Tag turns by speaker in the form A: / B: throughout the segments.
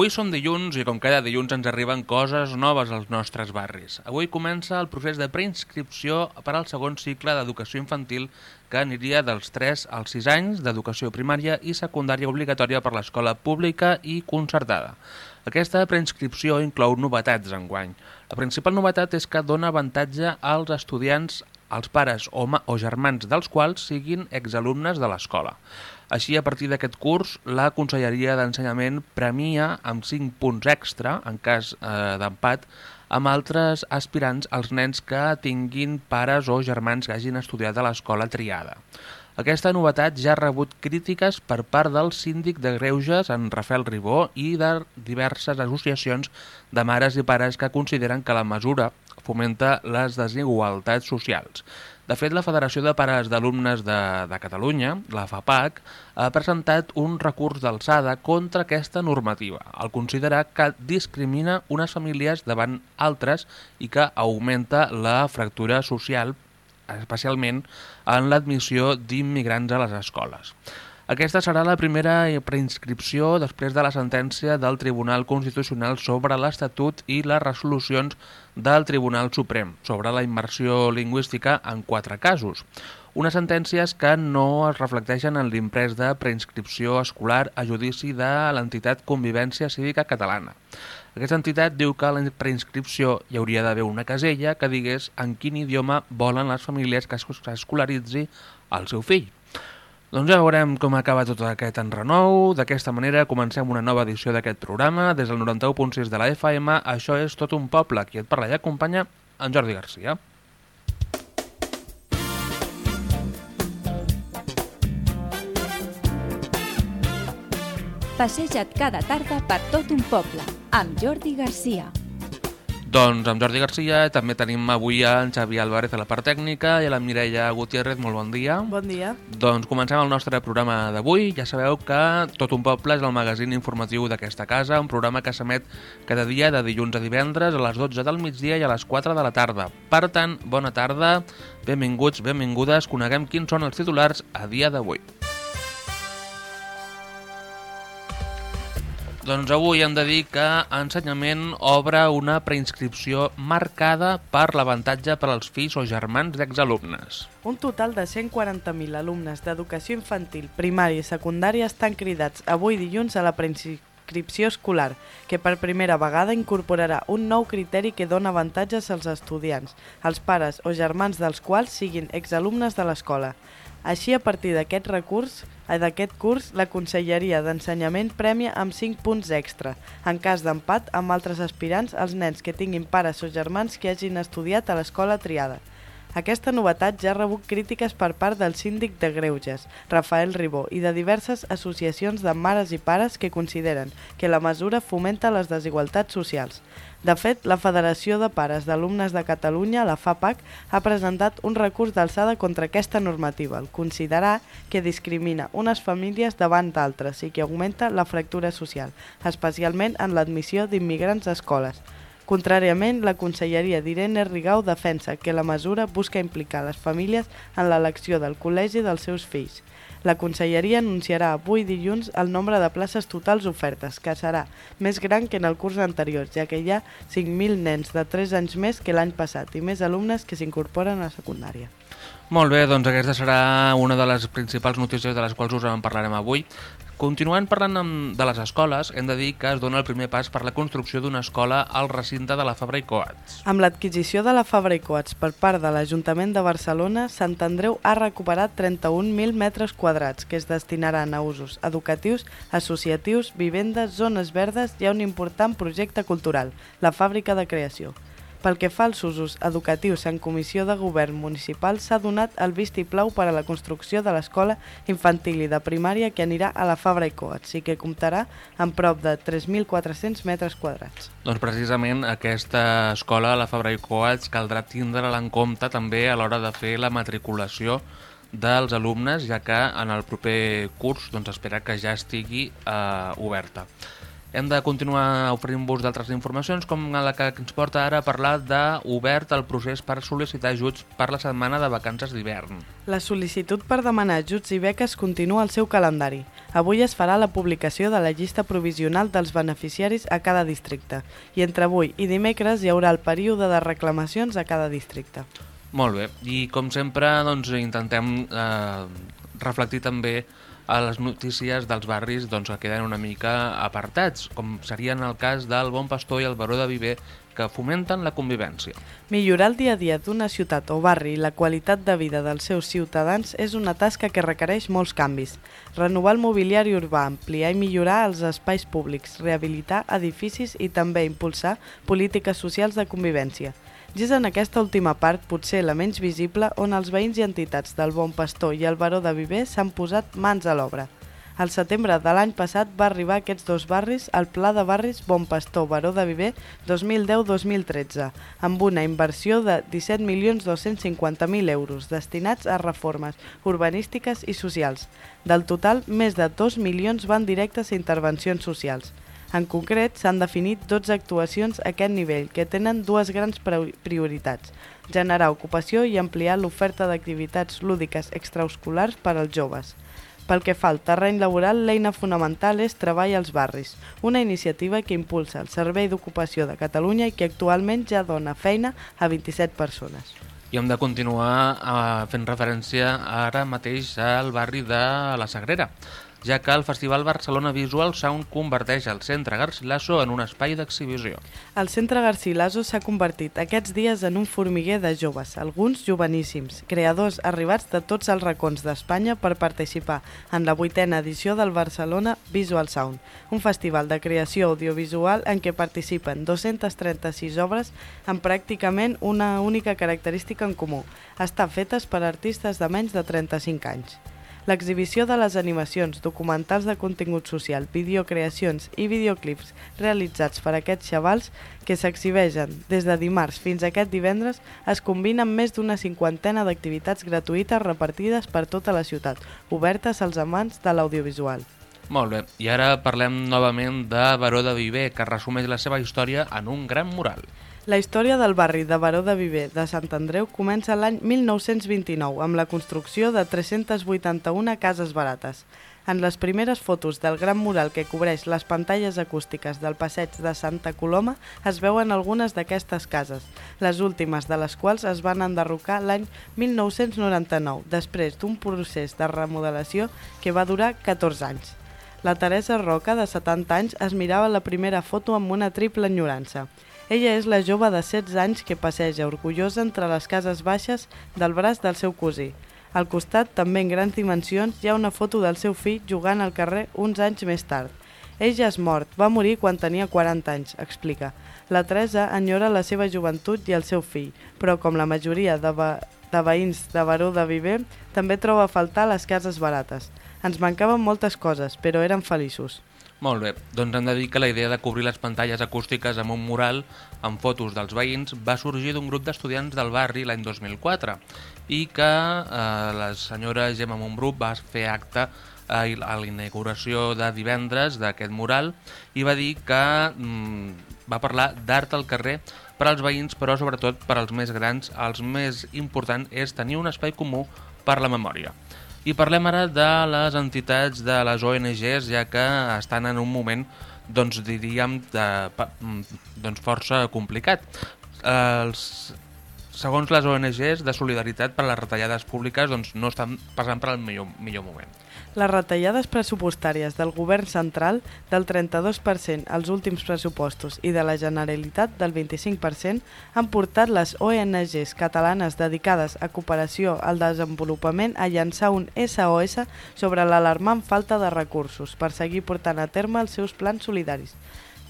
A: Avui som dilluns i com cada dilluns ens arriben coses noves als nostres barris. Avui comença el procés de preinscripció per al segon cicle d'educació infantil que aniria dels 3 als 6 anys d'educació primària i secundària obligatòria per l'escola pública i concertada. Aquesta preinscripció inclou novetats enguany. La principal novetat és que dona avantatge als estudiants als pares o, o germans dels quals siguin exalumnes de l'escola. Així, a partir d'aquest curs, la Conselleria d'Ensenyament premia amb 5 punts extra, en cas eh, d'empat, amb altres aspirants als nens que tinguin pares o germans que hagin estudiat a l'escola triada. Aquesta novetat ja ha rebut crítiques per part del síndic de Greuges, en Rafael Ribó, i de diverses associacions de mares i pares que consideren que la mesura fomenta les desigualtats socials. De fet, la Federació de Pares d'Alumnes de, de Catalunya, la FAPAC, ha presentat un recurs d'alçada contra aquesta normativa, al considerar que discrimina unes famílies davant altres i que augmenta la fractura social, especialment en l'admissió d'immigrants a les escoles. Aquesta serà la primera preinscripció després de la sentència del Tribunal Constitucional sobre l'Estatut i les resolucions del Tribunal Suprem sobre la immersió lingüística en quatre casos. Unes sentències que no es reflecteixen en l'imprès de preinscripció escolar a judici de l'entitat Convivència Cívica Catalana. Aquesta entitat diu que a la preinscripció hi hauria d'haver una casella que digués en quin idioma volen les famílies que s'escolaritzi el seu fill. Doncs ja veurem com acaba tot aquest enrenou. D'aquesta manera comencem una nova edició d'aquest programa. Des del 91.6 de la FM, això és Tot un poble. Qui et parla i acompanya, en Jordi Garcia.
B: Passeja't cada tarda per tot un poble, amb Jordi Garcia.
A: Doncs amb Jordi Garcia també tenim avui en Xavi Álvarez a la part tècnica i a la Mireia Gutiérrez, molt bon dia.
C: Bon dia.
A: Doncs comencem el nostre programa d'avui. Ja sabeu que Tot un poble és el magazín informatiu d'aquesta casa, un programa que s'emet cada dia de dilluns a divendres a les 12 del migdia i a les 4 de la tarda. Per tant, bona tarda, benvinguts, benvingudes, coneguem quins són els titulars a dia d'avui. Doncs avui hem de dir que Ensenyament obre una preinscripció marcada per l'avantatge per als fills o germans d'exalumnes.
C: Un total de 140.000 alumnes d'educació infantil, primària i secundària estan cridats avui dilluns a la preinscripció escolar, que per primera vegada incorporarà un nou criteri que dona avantatges als estudiants, als pares o germans dels quals siguin exalumnes de l'escola. Així, a partir d'aquest recurs, eh, d'aquest curs, la Conselleria d'Ensenyament prèmia amb 5 punts extra, en cas d'empat amb altres aspirants als nens que tinguin pares o germans que hagin estudiat a l'escola triada. Aquesta novetat ja ha rebut crítiques per part del síndic de Greuges, Rafael Ribó, i de diverses associacions de mares i pares que consideren que la mesura fomenta les desigualtats socials. De fet, la Federació de Pares d'Alumnes de Catalunya, la FAPAC, ha presentat un recurs d'alçada contra aquesta normativa, al considerar que discrimina unes famílies davant d'altres i que augmenta la fractura social, especialment en l'admissió d'immigrants a escoles. Contràriament, la Conselleria d'Irene Rigau defensa que la mesura busca implicar les famílies en l'elecció del col·legi dels seus fills. La Conselleria anunciarà avui dilluns el nombre de places totals ofertes, que serà més gran que en el curs anterior, ja que hi ha 5.000 nens de 3 anys més que l'any passat i més alumnes que s'incorporen a la secundària.
A: Molt bé, doncs aquesta serà una de les principals notícies de les quals us en parlarem avui. Continuant parlant de les escoles, hem de dir que es dona el primer pas per la construcció d'una escola al recinte de la Fabra i Coats.
C: Amb l'adquisició de la Fabra i Coats per part de l'Ajuntament de Barcelona, Sant Andreu ha recuperat 31.000 metres quadrats que es destinaran a usos educatius, associatius, vivendes, zones verdes i a un important projecte cultural, la Fàbrica de Creació. Pel que fa als usos educatius en comissió de govern municipal s'ha donat el vistiplau per a la construcció de l'escola infantil i de primària que anirà a la Fabra i Coats i que comptarà amb prop de 3.400 metres quadrats.
A: Doncs precisament aquesta escola, la Fabra i Coats, caldrà tindre-la en compte també a l'hora de fer la matriculació dels alumnes, ja que en el proper curs doncs, espera que ja estigui eh, oberta. Hem de continuar oferint-vos d'altres informacions, com la que ens porta ara a parlar d'obert el procés per sol·licitar ajuts per la setmana de vacances d'hivern.
C: La sol·licitud per demanar ajuts i beques continua al seu calendari. Avui es farà la publicació de la llista provisional dels beneficiaris a cada districte i entre avui i dimecres hi haurà el període de reclamacions a cada districte.
A: Molt bé, i com sempre doncs, intentem eh, reflectir també a les notícies dels barris doncs, que queden una mica apartats, com serien el cas del Bon Pastor i el Baró de Viver, que fomenten la convivència.
C: Millorar el dia a dia d'una ciutat o barri i la qualitat de vida dels seus ciutadans és una tasca que requereix molts canvis. Renovar el mobiliari urbà, ampliar i millorar els espais públics, rehabilitar edificis i també impulsar polítiques socials de convivència. I és en aquesta última part, potser la menys visible, on els veïns i entitats del Bon Pastor i el Baró de Viver s'han posat mans a l'obra. Al setembre de l'any passat va arribar aquests dos barris al Pla de Barris Bon Pastor Baró de Viver 2010-2013, amb una inversió de 17.250.000 euros destinats a reformes urbanístiques i socials. Del total, més de 2 milions van directes a intervencions socials. En concret, s'han definit 12 actuacions a aquest nivell que tenen dues grans prioritats, generar ocupació i ampliar l'oferta d'activitats lúdiques extraescolars per als joves. Pel que fa al terreny laboral, l'eina fonamental és Treball als barris, una iniciativa que impulsa el Servei d'Ocupació de Catalunya i que actualment ja dona feina a 27 persones.
A: I hem de continuar eh, fent referència ara mateix al barri de la Sagrera ja que el Festival Barcelona Visual Sound converteix el Centre Garcilaso en un espai d'exhibició.
C: El Centre Garcilaso s'ha convertit aquests dies en un formiguer de joves, alguns joveníssims, creadors arribats de tots els racons d'Espanya per participar en la vuitena edició del Barcelona Visual Sound, un festival de creació audiovisual en què participen 236 obres amb pràcticament una única característica en comú, estar fetes per artistes de menys de 35 anys. L'exhibició de les animacions, documentals de contingut social, videocreacions i videoclips realitzats per aquests xavals que s'exhibeixen des de dimarts fins aquest divendres es combina amb més d'una cinquantena d'activitats gratuïtes repartides per tota la ciutat, obertes als amants de l'audiovisual.
A: Molt bé, i ara parlem novament de Baró de Viver, que resumeix la seva història en un gran mural.
C: La història del barri de Baró de Viver de Sant Andreu comença l'any 1929 amb la construcció de 381 cases barates. En les primeres fotos del gran mural que cobreix les pantalles acústiques del passeig de Santa Coloma es veuen algunes d'aquestes cases, les últimes de les quals es van enderrocar l'any 1999, després d'un procés de remodelació que va durar 14 anys. La Teresa Roca, de 70 anys, es mirava la primera foto amb una triple enyorança. Ella és la jove de 16 anys que passeja orgullosa entre les cases baixes del braç del seu cosí. Al costat, també en grans dimensions, hi ha una foto del seu fill jugant al carrer uns anys més tard. Ell ja és mort, va morir quan tenia 40 anys, explica. La Teresa enyora la seva joventut i el seu fill, però com la majoria de, de veïns de Baró de Viver, també troba a faltar les cases barates. Ens mancaven moltes coses, però eren feliços.
A: Molt bé, doncs hem de dir que la idea de cobrir les pantalles acústiques amb un mural amb fotos dels veïns va sorgir d'un grup d'estudiants del barri l'any 2004 i que eh, la senyora Gemma Montbrú va fer acte a la inauguració de divendres d'aquest mural i va dir que mm, va parlar d'art al carrer per als veïns, però sobretot per als més grans. Els més important és tenir un espai comú per la memòria. I parlem ara de les entitats de les ONGs, ja que estan en un moment, doncs, diríem, de, doncs, força complicat. Els, segons les ONGs de solidaritat per a les retallades públiques doncs, no estan passant per al millor, millor moment.
C: Les retallades pressupostàries del govern central del 32% als últims pressupostos i de la Generalitat del 25% han portat les ONGs catalanes dedicades a cooperació al desenvolupament a llançar un SOS sobre l'alarmant falta de recursos per seguir portant a terme els seus plans solidaris.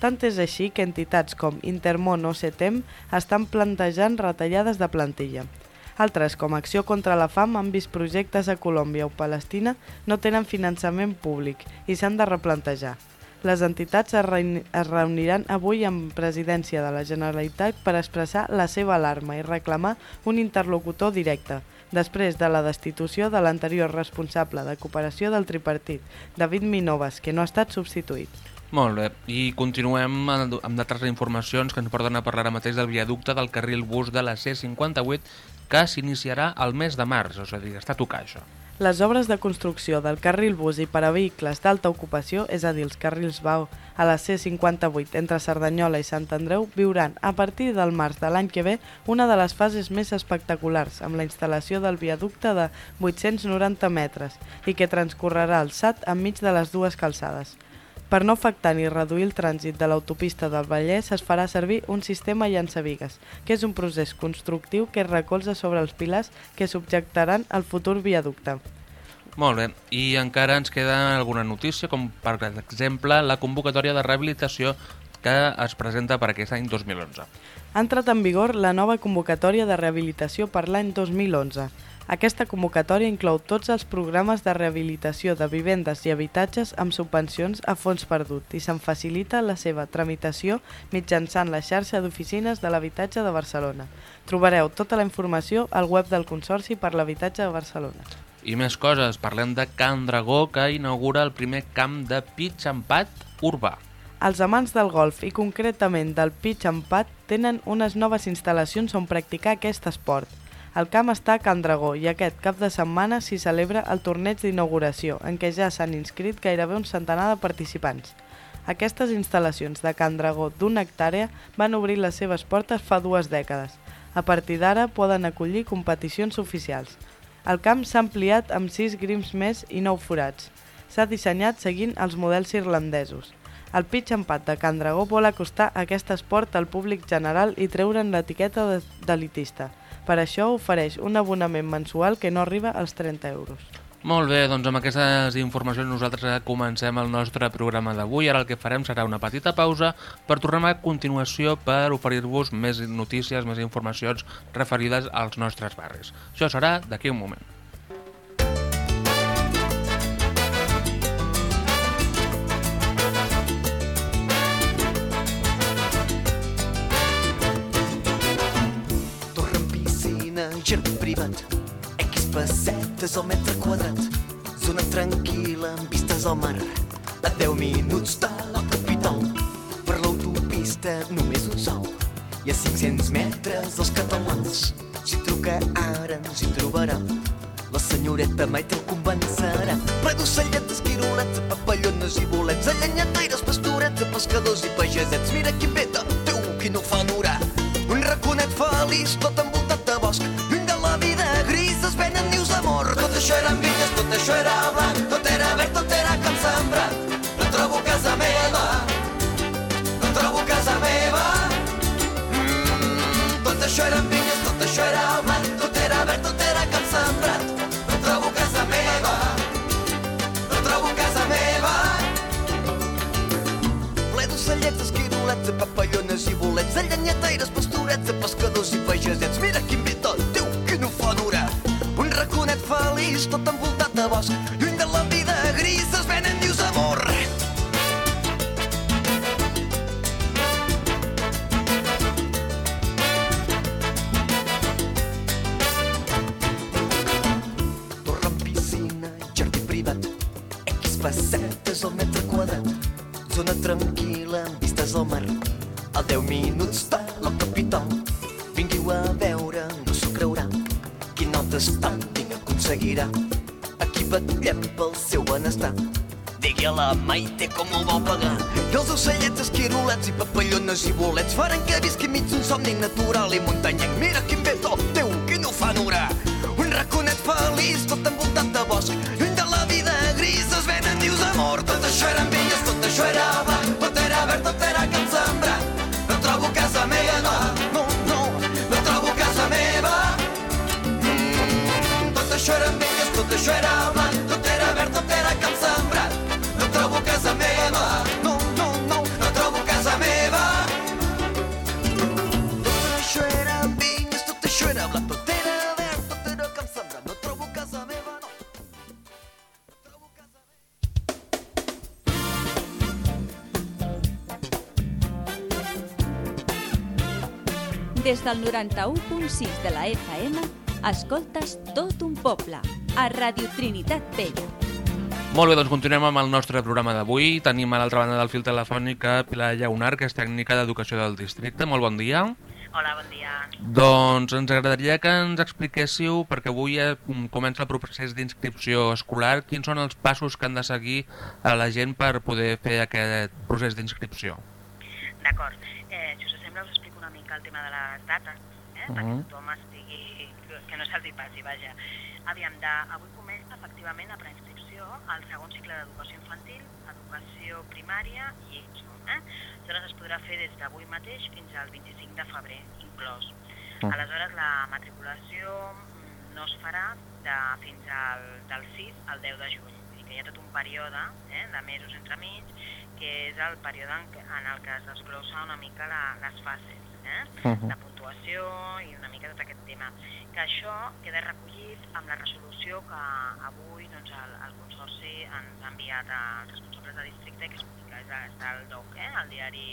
C: Tant és així que entitats com Intermón o CETEM estan plantejant retallades de plantilla. Altres, com Acció contra la Fam, han vist projectes a Colòmbia o Palestina no tenen finançament públic i s'han de replantejar. Les entitats es, reuniran avui amb presidència de la Generalitat per expressar la seva alarma i reclamar un interlocutor directe, després de la destitució de l'anterior responsable de cooperació del tripartit, David Minovas, que no ha estat substituït.
A: Molt bé, i continuem amb d'altres informacions que ens porten a parlar ara mateix del viaducte del carril bus de la C58 que s'iniciarà al mes de març, és a dir, està a tocar això.
C: Les obres de construcció del carril bus i per a vehicles d'alta ocupació, és a dir, els carrils BAU a la C58 entre Cerdanyola i Sant Andreu, viuran a partir del març de l'any que ve una de les fases més espectaculars, amb la instal·lació del viaducte de 890 metres i que transcorrerà el SAT enmig de les dues calçades. Per no afectar ni reduir el trànsit de l'autopista del Vallès es farà servir un sistema llançavigues, que és un procés constructiu que es recolza sobre els pilars que subjectaran el futur viaducte.
A: Molt bé, i encara ens queda alguna notícia, com per exemple la convocatòria de rehabilitació que es presenta per aquest any 2011.
C: Ha entrat en vigor la nova convocatòria de rehabilitació per l'any 2011. Aquesta convocatòria inclou tots els programes de rehabilitació de vivendes i habitatges amb subvencions a fons perdut i se'n facilita la seva tramitació mitjançant la xarxa d'oficines de l'habitatge de Barcelona. Trobareu tota la informació al web del Consorci per l'Habitatge de Barcelona.
A: I més coses, parlem de Can Dragó, que inaugura el primer camp de pitch empat urbà.
C: Els amants del golf i concretament del pitch pad tenen unes noves instal·lacions on practicar aquest esport. El camp està a Can Dragó i aquest cap de setmana s'hi celebra el torneig d'inauguració, en què ja s'han inscrit gairebé un centenar de participants. Aquestes instal·lacions de Can Dragó d'una hectàrea van obrir les seves portes fa dues dècades. A partir d'ara poden acollir competicions oficials. El camp s'ha ampliat amb 6 grims més i 9 forats. S'ha dissenyat seguint els models irlandesos. El pitch empat de Can Dragó vol acostar aquest esport al públic general i treure'n l'etiqueta de- d'elitista. Per això ofereix un abonament mensual que no arriba als 30 euros.
A: Molt bé, doncs amb aquestes informacions nosaltres comencem el nostre programa d'avui. Ara el que farem serà una petita pausa per tornar a continuació per oferir-vos més notícies, més informacions referides als nostres barris. Això serà d'aquí un moment.
D: Privat, X pessetes al metre quadrat, zona tranquil·la amb vistes al mar, a 10 minuts de la capital, per l'autopista només un sol, i a 500 metres dels catalans, si truca ara ens hi trobarà, la senyoreta mai te'l convencerà. Ple d'ocelletes, quirolets, papallones i bolets, allanyataires, pastorets, pescadors i pagesets. Mira quin bé de teu, qui no fa honorar. Un raconet feliç, tot envoltat de bosc, això eren vinyes, tot això era blanc, tot era verd, tot era camp sembrat. No trobo casa meva, no trobo casa meva. Mm, tot això eren vinyes, tot això era blanc, tot era verd, tot era camp sembrat. No trobo casa meva, no trobo casa meva. Ple d'ocellets, esquirolets, papallones i bolets, allanyataires, pastorets, pescadors i pagesets. Mira quin bé feliç, tot envoltat de bosc, lluny de la vida gris, es venen dius amor. Torre amb piscina, jardí privat, X facetes al metre quadrat, zona tranquil·la amb vistes al mar, a 10 minuts de la capital. Vingueu a veure, no s'ho creurà, quin alt aconseguirà. Aquí vetllem pel seu benestar. Digui a la Maite com ho vol pagar. I els ocellets, esquirolets i papallones i bolets faran que visqui mig d'un somni natural i muntanyenc. Mira quin tot teu, que no fa honorar. Un raconet feliç, tot envoltat de bosc, tot això era blanc, tot era verd, tot era camp sembrat. No trobo casa meva, no, no, no, no trobo casa meva. Tot això era vinyes, tot això era blanc, tot era verd, tot era camp sembrat. No trobo casa meva, no. No trobo casa meva.
B: Des del 91.6 de la FM, escoltes tot un poble, a Radio Trinitat Vella.
A: Molt bé, doncs continuem amb el nostre programa d'avui. Tenim a l'altra banda del fil telefònic a Pilar Llaunar, que és tècnica d'educació del districte. Molt bon dia.
E: Hola, bon dia.
A: Doncs ens agradaria que ens expliquéssiu, perquè avui eh, comença el procés d'inscripció escolar, quins són els passos que han de seguir a la gent per poder fer aquest procés d'inscripció.
E: D'acord. Eh, si us sembla, us explico una mica el tema de les dates, eh?
A: Mhm.
E: perquè tothom estigui... que no se'ls hi passi, vaja. Aviam, de, avui comença efectivament la preinscripció al segon cicle d'educació infantil, educació primària i EXO. Eh? Aleshores es podrà fer des d'avui mateix fins al 25 de febrer, inclòs.
A: Mhm.
E: Aleshores la matriculació mm, no es farà de, fins al, del 6 al 10 de juny. Vull dir que hi ha tot un període eh, de mesos entremig que és el període en, en el que es desglossa una mica la, les fases, eh?
A: Mhm.
E: la puntuació i una mica tot aquest tema. Que això queda recollit amb la resolució que avui doncs, el, el Consorci ens ha enviat als responsables de districte, que, és, al DOC, eh? el diari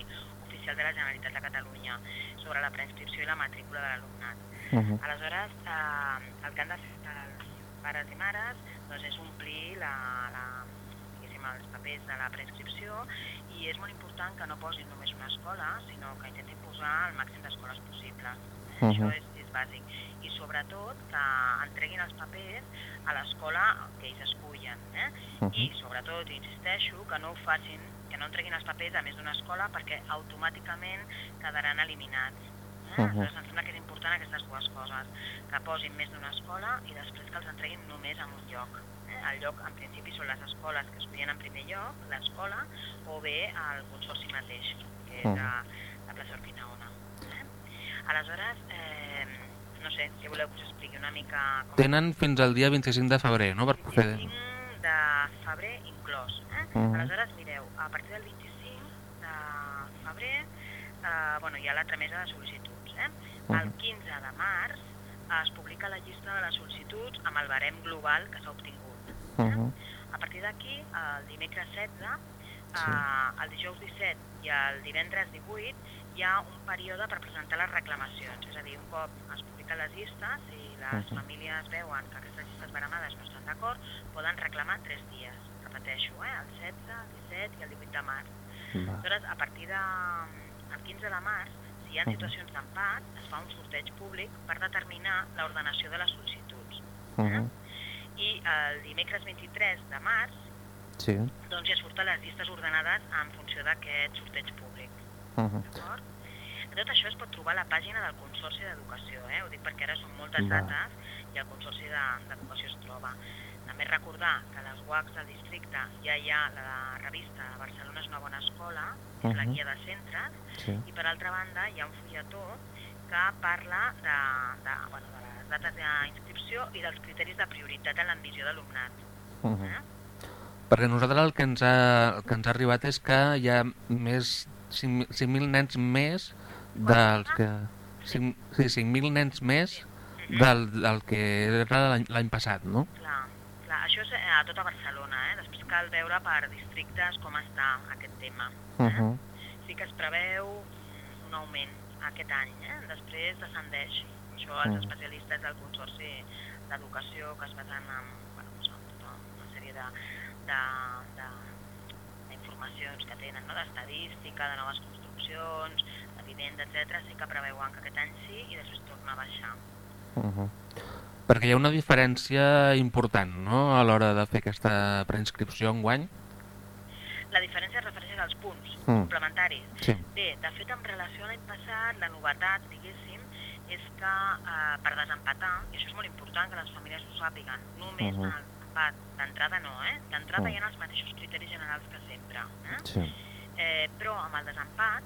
E: oficial de la Generalitat de Catalunya, sobre la preinscripció i la matrícula de l'alumnat.
A: Uh -huh.
E: Aleshores, eh, el que han de fer els pares i mares doncs, és omplir la, la, els papers de la preinscripció i és molt important que no posin només una escola, sinó que intentin posar el màxim d'escoles possibles. Eh?
A: Mhm.
E: Això és, és bàsic. I sobretot que entreguin els papers a l'escola que ells escullen. Eh?
A: Mhm.
E: I sobretot, insisteixo, que no ho facin, que no entreguin els papers a més d'una escola perquè automàticament quedaran eliminats. Eh?
A: Mhm.
E: Aleshores, em sembla que és important aquestes dues coses, que posin més d'una escola i després que els entreguin només en un lloc. Eh? El lloc, en principi, són les escoles que escollien en primer lloc, l'escola, o bé el consorci mateix, que és
A: Mhm.
E: la, la plaça Orquinaona. Eh? Aleshores, eh, no sé, si voleu que us expliqui una mica... Com
A: Tenen fins al dia 25 de febrer, no?, per.
E: 25 de febrer inclòs. Eh?
A: Mhm.
E: Aleshores, mireu, a partir del 25 de febrer eh, bueno, hi ha la tramesa de sol·licituds. Eh? El
A: Mhm.
E: 15 de març es publica la llista de les sol·licituds amb el barem global que s'ha obtingut.
A: Uh -huh.
E: A partir d'aquí, el dimecres 16, eh, el dijous 17 i el divendres 18 hi ha un període per presentar les reclamacions. És a dir, un cop es publiquen les llistes i les
A: Mhm.
E: famílies veuen que aquestes llistes baremades no estan d'acord, poden reclamar tres dies. Repeteixo, eh? el 16, el 17 i el 18 de març.
A: Va.
E: Aleshores, a partir del 15 de març, si hi ha situacions d'empat, es fa un sorteig públic per determinar l'ordenació de les sol·licituds.
A: Uh -huh.
E: I el dimecres 23 de març
A: Sí.
E: doncs ja surten les llistes ordenades en funció d'aquest sorteig públic.
A: Uh -huh.
E: D'acord? Tot això es pot trobar a la pàgina del Consorci d'Educació, eh? ho dic perquè ara són moltes
A: Va.
E: dates i el Consorci de- d'Educació es troba. També recordar que a les UACs del districte ja hi ha la revista Barcelona és una bona escola, que és la
A: Mhm.
E: guia de centres,
A: Sí.
E: i per altra banda hi ha un fulletó que parla de, de, bueno, de les dates d'inscripció i dels criteris de prioritat en l'admissió d'alumnat.
A: Uh -huh.
E: Eh?
A: Perquè nosaltres el que ens ha, el que ens ha arribat és que hi ha més 5.000 5.000 nens més dels que... 5, sí, 5.000 nens més del, del que era l'any- passat, no?
E: Clar, clar, això és eh, a tota Barcelona, eh? després cal veure per districtes com està aquest tema.
A: Uh
E: Eh?
A: -huh.
E: Sí que es preveu un augment aquest any, eh? després descendeix. Això els
A: Mm.
E: especialistes del Consorci d'Educació que es basen en, bueno, doncs en tota una sèrie de, de, de, d'informacions que tenen, no? d'estadística, de noves construccions, de vivenda, etc. sí que preveuen que aquest any sí i després torna a baixar.
A: Uh -huh. Perquè hi ha una diferència important, no?, a l'hora de fer aquesta preinscripció en guany.
E: La diferència es refereix als punts
A: Mm.
E: complementaris.
A: Sí.
E: Bé, de fet, en relació a l'any passat, la novetat, diguéssim, és que eh, per desempatar, i això és molt important que les famílies ho sàpiguen, només uh -huh. L'empat, d'entrada no, eh? D'entrada
A: Mm.
E: hi ha els mateixos criteris generals que sempre. Eh?
A: Sí.
E: Eh, però amb el desempat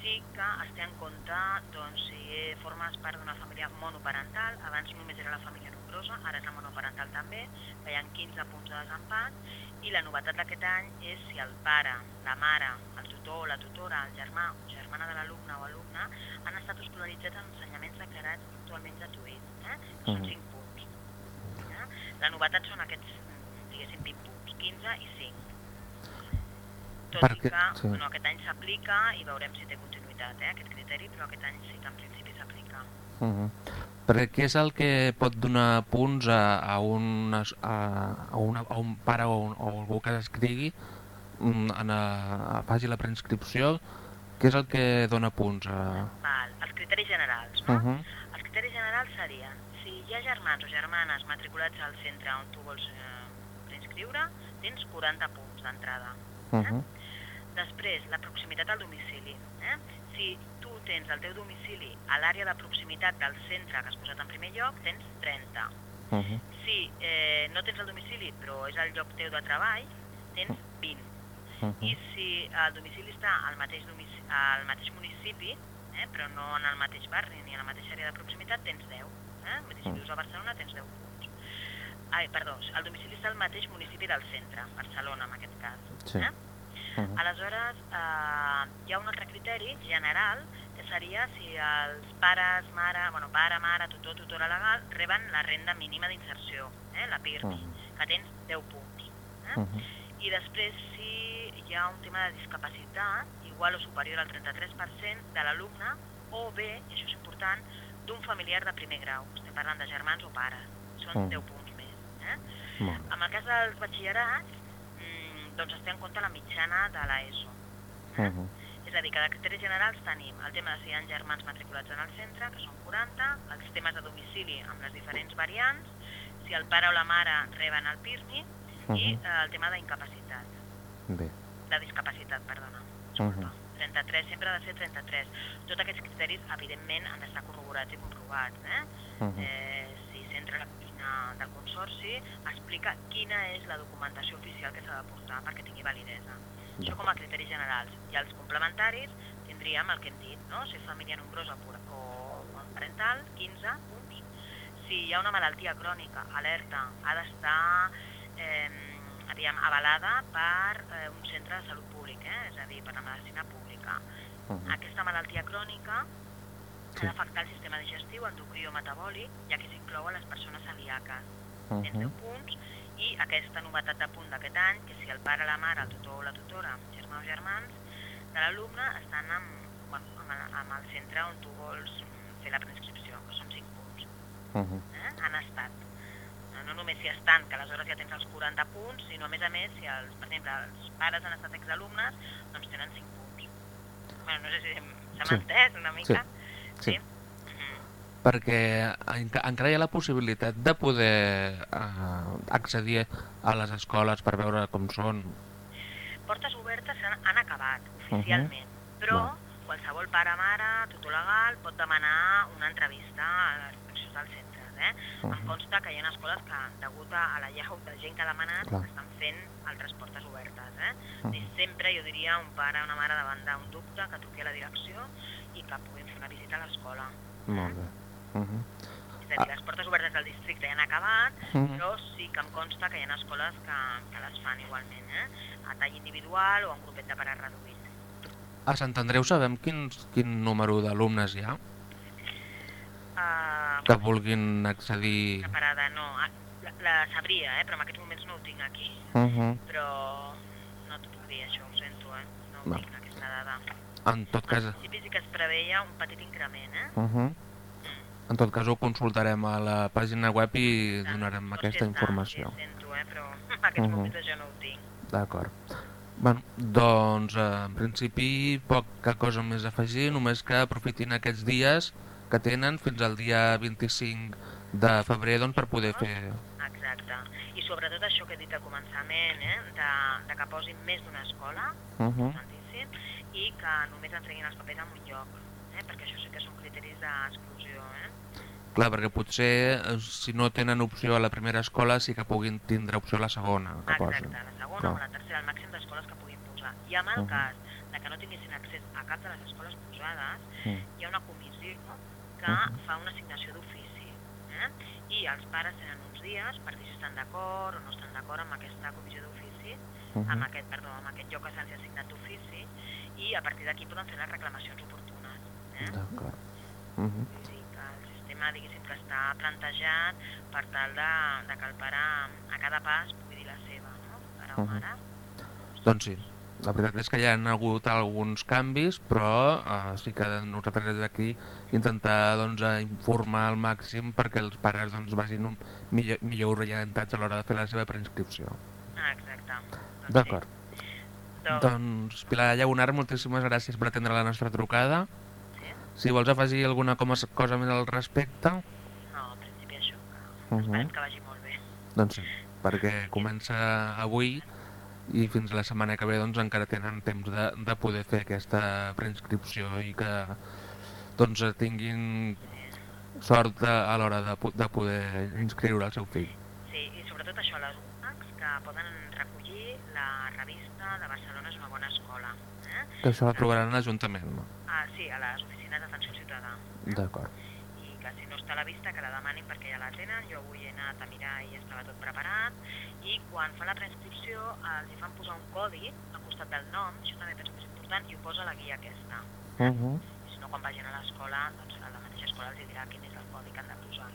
E: sí que es té en compte doncs, si formes part d'una família monoparental, abans només era la família nombrosa, ara és la monoparental també, que hi ha 15 punts de desempat, i la novetat d'aquest any és si el pare, la mare, el tutor, la tutora, el germà o germana de l'alumne o alumne han estat escolaritzats en ensenyaments declarats actualment gratuïts, eh? que són
A: Mhm.
E: 5 punts. La novetat són aquests, diguéssim, 20 punts, 15 i 5. Tot
A: Perquè-
E: i que
A: sí.
E: bueno, aquest any s'aplica i veurem si té continuïtat eh, aquest criteri, però aquest any sí que en principi s'aplica.
A: Uh -huh. Perquè què és el que pot donar punts a, a, un, a, a, una, a un pare o, un, o algú que escrigui mm, en a, faci la preinscripció? Què és el que dona punts? A...
E: Val, els criteris generals, no?
A: Uh -huh.
E: Els criteris generals serien, germans o germanes matriculats al centre on tu vols eh, preinscriure, tens 40 punts d'entrada.
A: Uh -huh.
E: Després, la proximitat al domicili. Eh? Si tu tens el teu domicili a l'àrea de proximitat del centre que has posat en primer lloc, tens 30.
A: Uh -huh.
E: Si eh, no tens el domicili però és el lloc teu de treball, tens 20.
A: Uh
E: I
A: -huh.
E: si el domicili està al mateix, domici al mateix municipi, eh, però no en el mateix barri ni en la mateixa àrea de proximitat, tens 10. Eh? Vull dir, si vius a Barcelona tens 10 punts. Ai, perdó, el domicili està al mateix municipi del centre, Barcelona en aquest cas.
A: Sí.
E: Eh?
A: Uh -huh.
E: Aleshores, eh, hi ha un altre criteri general, que seria si els pares, mare, bueno, pare, mare, tutor, tutora legal, reben la renda mínima d'inserció, eh, la PIRMI,
A: Mhm.
E: que tens 10 punts. Eh?
A: Uh -huh.
E: I després, si hi ha un tema de discapacitat, igual o superior al 33% de l'alumne, o bé, i això és important, d'un familiar de primer grau. Estem parlant de germans o pares. Són
A: Mm.
E: 10 punts més. Eh?
A: Bé.
E: En el cas dels batxillerats, mm, doncs es té en compte la mitjana de l'ESO.
A: Uh -huh.
E: És a dir, que de criteris generals tenim el tema de si hi ha germans matriculats en el centre, que són 40, els temes de domicili amb les diferents variants, si el pare o la mare reben el PIRMI, i
A: Mhm.
E: eh, el tema d'incapacitat,
A: Bé.
E: de discapacitat, perdona. Disculpa.
A: Mhm.
E: 33, sempre ha de ser 33. Tots aquests criteris, evidentment, han d'estar corroborats i comprovats. Eh?
A: Uh -huh.
E: eh, si s'entra a la pàgina del Consorci, explica quina és la documentació oficial que s'ha de portar perquè tingui validesa. Això com a criteris generals. I els complementaris tindríem el que hem dit, no? si és família nombrosa pura o parental, 15 punts. Si hi ha una malaltia crònica, alerta, ha d'estar eh, aviam, avalada per eh, un centre de salut públic, eh? és a dir, per la medicina pública.
A: Uh -huh.
E: Aquesta malaltia crònica
A: Sí.
E: ha d'afectar el sistema digestiu, endocrí o metabòlic, ja que s'inclouen les persones celíaques.
A: Uh
E: Tens 10
A: -huh.
E: punts i aquesta novetat de punt d'aquest any, que si el pare, la mare, el tutor o la tutora, germà o germans, de l'alumne estan amb, bueno, amb, el, amb el centre on tu vols fer la preinscripció, que són 5 punts.
A: Uh -huh.
E: Eh? Han estat. No, no només si estan, que aleshores ja tens els 40 punts, sinó a més a més, si els, per exemple, els pares han estat exalumnes, doncs tenen 5 punts. Bueno, no sé si s'ha
A: Sí.
E: entès una mica.
A: Sí.
E: Mhm.
A: perquè enca- encara hi ha la possibilitat de poder eh, accedir a les escoles per veure com són.
E: Portes obertes han, han acabat, oficialment, però
A: Val.
E: qualsevol pare, mare, tutor legal pot demanar una entrevista a les inspeccions dels centres. Eh? Em consta que hi ha escoles que, degut a, a la llau de gent que ha demanat,
A: Clar.
E: estan fent altres portes obertes. Eh?
A: Mhm.
E: I sempre, jo diria, un pare o una mare davant d'un dubte que truqui a la direcció i que puguin fer una visita a l'escola.
A: Molt bé. Uh -huh.
E: És a dir, les portes obertes del districte ja han acabat,
A: Mhm.
E: però sí que em consta que hi ha escoles que, que les fan igualment, eh? a tall individual o en grupet de pares reduït.
A: A Sant Andreu sabem quins, quin número d'alumnes hi ha
E: Uh,
A: que vulguin accedir...
E: separada, no, la, la sabria, eh? però en aquests moments no ho tinc aquí,
A: Uh -huh.
E: però no t'ho puc dir, això ho sento, eh? no ho
A: Val.
E: tinc aquesta dada.
A: En tot cas...
E: En principi sí que es preveia un petit increment, eh?
A: Uh -huh. En tot cas ho consultarem a la pàgina web i
E: Tant,
A: donarem
E: pot
A: aquesta
E: ser tant,
A: informació.
E: Sí, sento, eh? però en aquests
A: Mhm.
E: moments això no ho tinc.
A: D'acord. Bueno, doncs, eh, en principi, poca cosa més a afegir, només que aprofitin aquests dies que tenen fins al dia 25 de febrer doncs, per poder fer...
E: Exacte. I sobretot això que he dit al començament, eh? de, de que posin més d'una escola,
A: Uh -huh.
E: i que només entreguin els papers en un lloc, eh? perquè això sí que són criteris d'exclusió. Eh?
A: Clar, perquè potser eh, si no tenen opció a la primera escola sí que puguin tindre opció a la segona. Que
E: Exacte,
A: posin.
E: la segona
A: Clar.
E: o la tercera, el màxim d'escoles que puguin posar. I en el
A: Mhm.
E: cas de que no tinguessin accés a cap de les escoles posades,
A: Mm.
E: hi ha una comissió que
A: Mhm.
E: fa una assignació d'ofici. Eh? I els pares tenen uns dies per dir si estan d'acord o no estan d'acord amb aquesta comissió d'ofici,
A: Mhm.
E: amb aquest, perdó, amb aquest lloc que se'ls ha assignat d'ofici, i a partir d'aquí poden fer les reclamacions oportunes. Eh?
A: D'acord. Uh -huh.
E: Vull dir que el sistema, diguéssim, que està plantejat per tal de, de que el pare a cada pas pugui dir la seva, no? Pare o
A: Mhm.
E: mare.
A: Doncs sí, la veritat és que hi ha hagut alguns canvis, però eh, sí que nosaltres des d'aquí intentar doncs, informar al màxim perquè els pares doncs, vagin un, millor, millor orientats a l'hora de fer la seva preinscripció.
E: Ah, exacte. Doncs
A: D'acord.
E: Sí. Doncs,
A: Doncs, Pilar Llagunar, moltíssimes gràcies per atendre la nostra trucada.
E: sí.
A: Si vols afegir alguna cosa més al respecte,
E: No, en principi això,
A: Uh -huh.
E: esperem que vagi molt bé.
A: doncs sí, perquè comença avui i fins la setmana que ve doncs, encara tenen temps de, de poder fer aquesta preinscripció i que doncs, tinguin sort de, a l'hora de, de poder inscriure el seu fill.
E: Sí, i sobretot això, les UNACs que poden recollir la revista de Barcelona és una bona escola. Eh?
A: Que això ho trobaran a l'Ajuntament. no?
E: Ah, sí, a les oficines d'atenció ciutadà.
A: D'acord.
E: I que si no està a la vista que la demanin perquè ja la tenen. Jo avui he anat a mirar i estava tot preparat. I quan fan la transcripció els hi fan posar un codi al costat del nom, això també penso que és important, i ho posa a la guia aquesta.
A: Uh -huh.
E: I si no, quan vagin a l'escola, doncs a la mateixa escola els dirà quin és el codi que han de posar.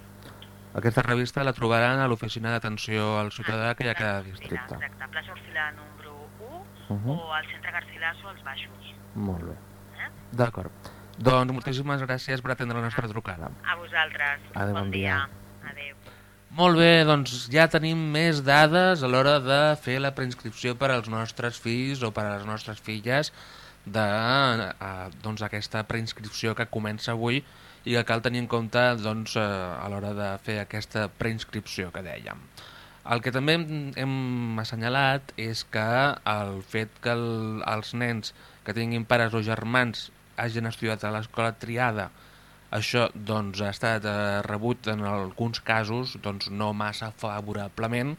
A: Aquesta revista la trobaran a l'oficina d'atenció al ciutadà que hi ha cada districte.
E: Exacte, plaça Orfila número 1
A: Uh -huh.
E: o al centre Garcilaso als baixos.
A: Molt bé.
E: Eh?
A: D'acord. Doncs moltíssimes gràcies per atendre la nostra trucada.
E: A vosaltres.
A: Adéu, bon dia.
E: Adéu.
A: Molt bé, doncs ja tenim més dades a l'hora de fer la preinscripció per als nostres fills o per a les nostres filles de eh, doncs, aquesta preinscripció que comença avui i que cal tenir en compte doncs, eh, a l'hora de fer aquesta preinscripció que dèiem. El que també hem assenyalat és que el fet que el, els nens que tinguin pares o germans hagin estudiat a l'escola triada això doncs, ha estat eh, rebut en alguns casos doncs, no massa favorablement,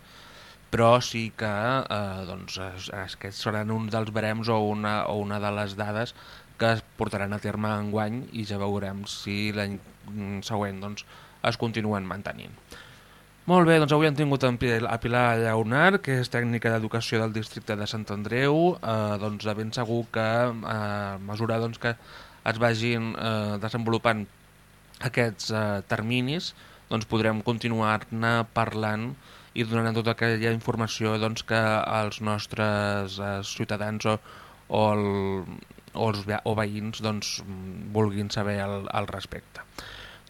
A: però sí que eh, doncs, es, es, aquests seran uns dels barems o una, o una de les dades que es portaran a terme en guany i ja veurem si l'any següent doncs, es continuen mantenint. Molt bé, doncs avui hem tingut a Pilar Llaunar, que és tècnica d'educació del districte de Sant Andreu, eh, doncs de ben segur que eh, a mesura doncs, que es vagin eh, desenvolupant aquests eh, terminis, doncs podrem continuar-ne parlant i donant tota aquella informació doncs, que els nostres eh, ciutadans o, o, el, o els o veïns doncs, vulguin saber al, al respecte.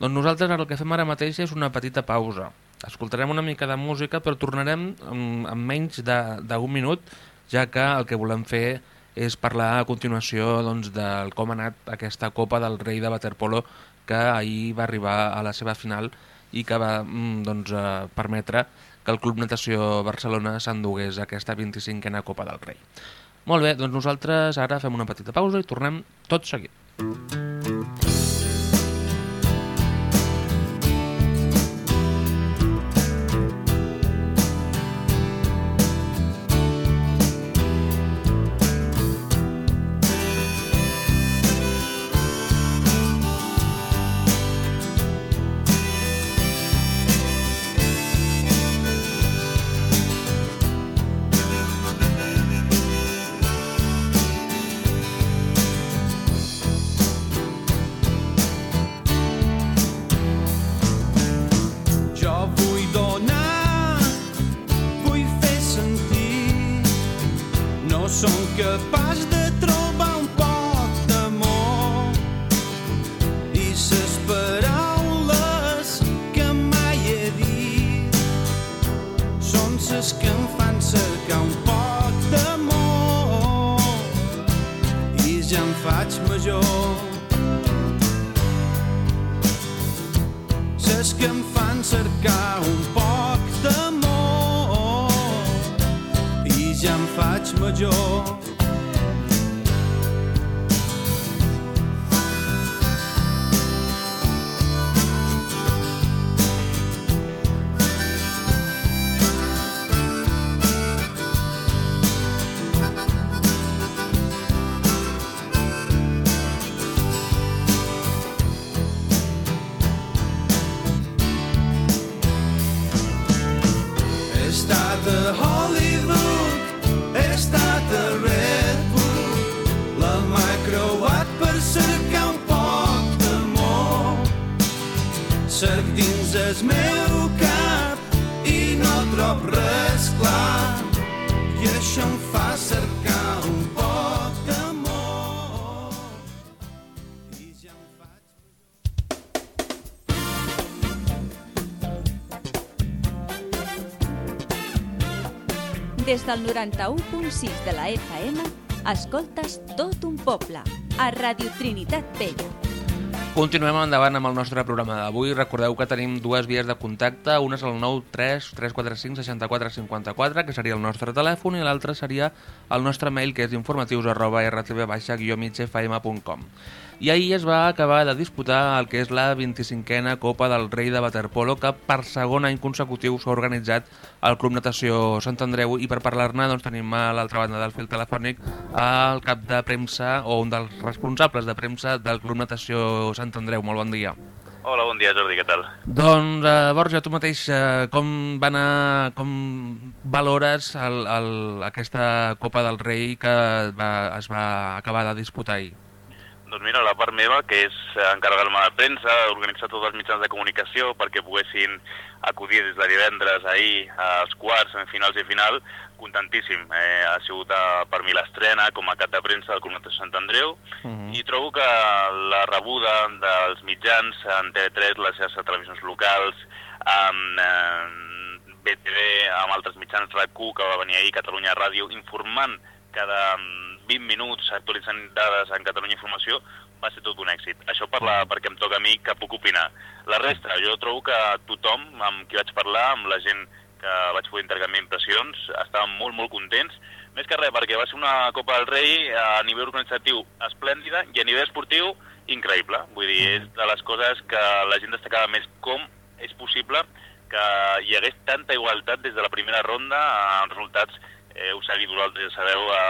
A: Doncs nosaltres el que fem ara mateix és una petita pausa. Escoltarem una mica de música, però tornarem en, en menys d'un minut, ja que el que volem fer és parlar a continuació doncs, del com ha anat aquesta Copa del Rei de Waterpolo que ahir va arribar a la seva final i que va mm, doncs, eh, permetre que el Club Natació Barcelona s'endugués aquesta 25a Copa del Rei. Molt bé, doncs nosaltres ara fem una petita pausa i tornem tot seguit.
F: Jo cerc dins el meu cap i no trob res clar. I això em fa cercar un poc d'amor.
B: I ja em faig Des del 91.6 de la FM escoltes tot un poble a Radio Trinitat Vella.
A: Continuem endavant amb el nostre programa d'avui. Recordeu que tenim dues vies de contacte. Una és el 93 345 64 54, que seria el nostre telèfon, i l'altra seria el nostre mail, que és informatius arroba rtv-migfm.com. I ahir es va acabar de disputar el que és la 25a Copa del Rei de Waterpolo, que per segon any consecutiu s'ha organitzat al Club Natació Sant Andreu, i per parlar-ne doncs, tenim a l'altra banda del fil telefònic el cap de premsa, o un dels responsables de premsa del Club Natació Sant Andreu. Molt bon dia.
G: Hola, bon dia Jordi, què tal?
A: Doncs, eh, Borja, tu mateix, eh, com va anar, com valores el, el, aquesta Copa del Rei que va, es va acabar de disputar ahir?
G: Doncs mira, la part meva, que és encarregar-me de premsa, organitzar tots els mitjans de comunicació perquè poguessin acudir des de divendres ahir als quarts, semifinals i final, contentíssim. Eh, ha sigut eh, per mi l'estrena com a cap de premsa del Club Natació Sant Andreu
A: Uh -huh.
G: i trobo que la rebuda dels mitjans en TV3, les xarxes de televisions locals, amb eh, BTV, amb altres mitjans, RAC1, que va venir ahir, Catalunya Ràdio, informant cada mm, 20 minuts, actualitzant dades en Catalunya Informació, va ser tot un èxit. Això per la, perquè em toca a mi que puc opinar. La resta, jo trobo que tothom amb qui vaig parlar, amb la gent que vaig poder intercanviar impressions, estaven molt, molt contents, més que res perquè va ser una Copa del Rei a nivell organitzatiu esplèndida i a nivell esportiu increïble. Vull dir, és de les coses que la gent destacava més com és possible que hi hagués tanta igualtat des de la primera ronda a resultats, eh, us seguit vosaltres, sabeu, a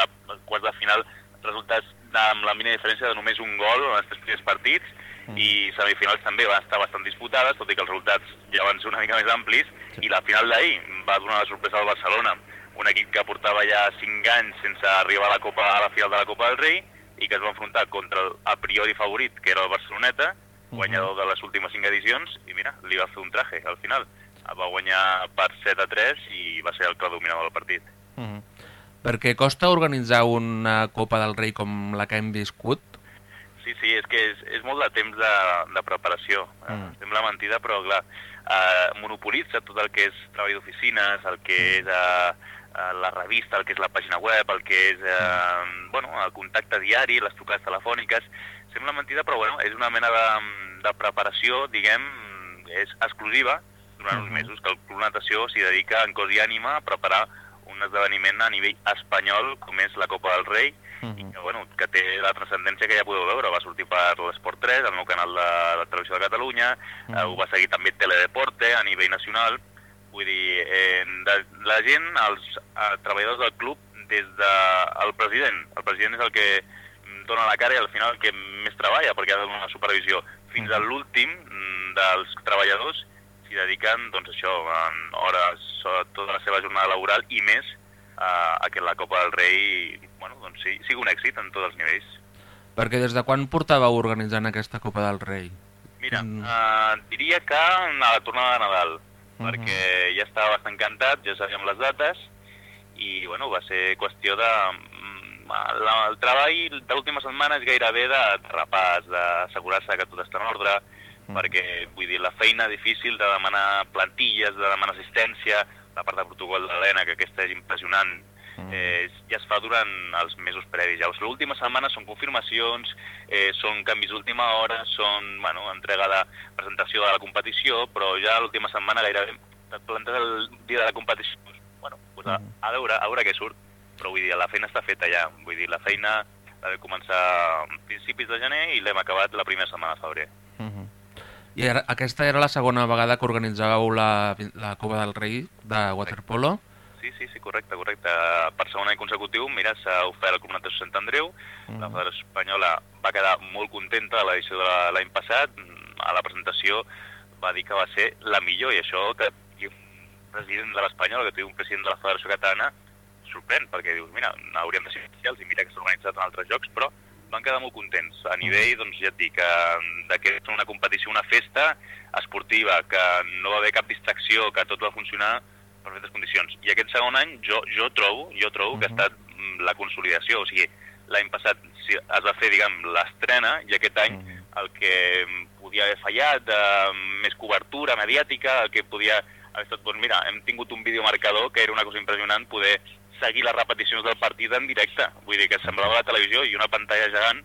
G: la quarts de final, resultats amb la mínima diferència de només un gol en els tres primers partits i semifinals també van estar bastant disputades, tot i que els resultats ja van ser una mica més amplis, i la final d'ahir va donar la sorpresa al Barcelona, un equip que portava ja 5 anys sense arribar a la, Copa, a la final de la Copa del Rei i que es va enfrontar contra el a priori favorit, que era el Barceloneta, guanyador de les últimes 5 edicions, i mira, li va fer un traje al final. Va guanyar per 7 a 3 i va ser el que dominava el partit.
A: Uh -huh. Perquè costa organitzar una Copa del Rei com la que hem viscut?
G: Sí, sí, és que és, és molt de temps de, de preparació.
A: Mm.
G: Mm. Sembla mentida, però clar, eh, monopolitza tot el que és treball d'oficines, el que és eh, eh, la revista, el que és la pàgina web, el que és eh, bueno, el contacte diari, les trucades telefòniques. Sembla mentida, però bueno, és una mena de, de preparació, diguem, és exclusiva durant uns
A: Mhm.
G: mesos, que el Club Natació s'hi dedica en cos i ànima a preparar un esdeveniment a nivell espanyol, com és la Copa del Rei,
A: Uh
G: i
A: -huh.
G: que, bueno, que té la transcendència que ja podeu veure. Va sortir per l'Esport 3, el nou canal de la Televisió de Catalunya,
A: Mm.
G: eh, ho va seguir també Teledeporte a nivell nacional. Vull dir, eh, de, la gent, els eh, treballadors del club, des de el president, el president és el que dona la cara i al final el que més treballa, perquè ha de donar supervisió, fins a l'últim mm, dels treballadors s'hi dediquen, doncs això, en hores, eh, tota la seva jornada laboral i més a, a que la Copa del Rei bueno, doncs sí, sigui un èxit en tots els nivells.
A: Perquè des de quan portàveu organitzant aquesta Copa del Rei?
G: Mira,
A: Mm.
G: uh, diria que a la tornada de Nadal,
A: Mhm.
G: perquè ja estava bastant encantat, ja sabíem les dates, i bueno, va ser qüestió de... mm, la- El treball de l'última setmana és gairebé de, de repàs, d'assegurar-se que tot està en ordre,
A: Mhm.
G: perquè vull dir, la feina difícil de demanar plantilles, de demanar assistència, la part de protocol de l'ENA, que aquesta és impressionant,
A: Mm.
G: eh, ja es fa durant els mesos previs. Llavors, l'última setmana són confirmacions, eh, són canvis d'última hora, són bueno, entrega de presentació de la competició, però ja l'última setmana gairebé et plantes el dia de la competició. Doncs, bueno, doncs a,
A: Mm.
G: a, veure, a veure què surt. Però vull dir, la feina està feta ja. Vull dir, la feina la vam començar a principis de gener i l'hem acabat la primera setmana de febrer.
A: Uh -huh. I era, aquesta era la segona vegada que organitzàveu la, la Copa del Rei de waterpolo?
G: Sí, sí, sí, correcte, correcte. Per segon any consecutiu, mira, s'ha ofert el Club Natació Sant Andreu,
A: Mm.
G: La Federació Espanyola va quedar molt contenta de l'edició de la- l'any passat. A la presentació va dir que va ser la millor, i això que un president de l'Espanyol, que té un president de la Federació Catalana, sorprèn, perquè dius, mira, hauríem de ser oficials i mira que s'ha organitzat en altres jocs, però van quedar molt contents. A nivell, doncs ja et dic, que, de que és una competició, una festa esportiva, que no va haver cap distracció, que tot va funcionar en perfectes condicions. I aquest segon any jo, jo trobo, jo trobo que ha
A: Mhm.
G: estat mm, la consolidació, o sigui, l'any passat es va fer, diguem, l'estrena, i aquest any
A: Mhm.
G: el que mm, podia haver fallat, eh, més cobertura mediàtica, el que podia ha estat, doncs mira, hem tingut un videomarcador que era una cosa impressionant poder seguir les repeticions del partit en directe. Vull dir que semblava la televisió i una pantalla gegant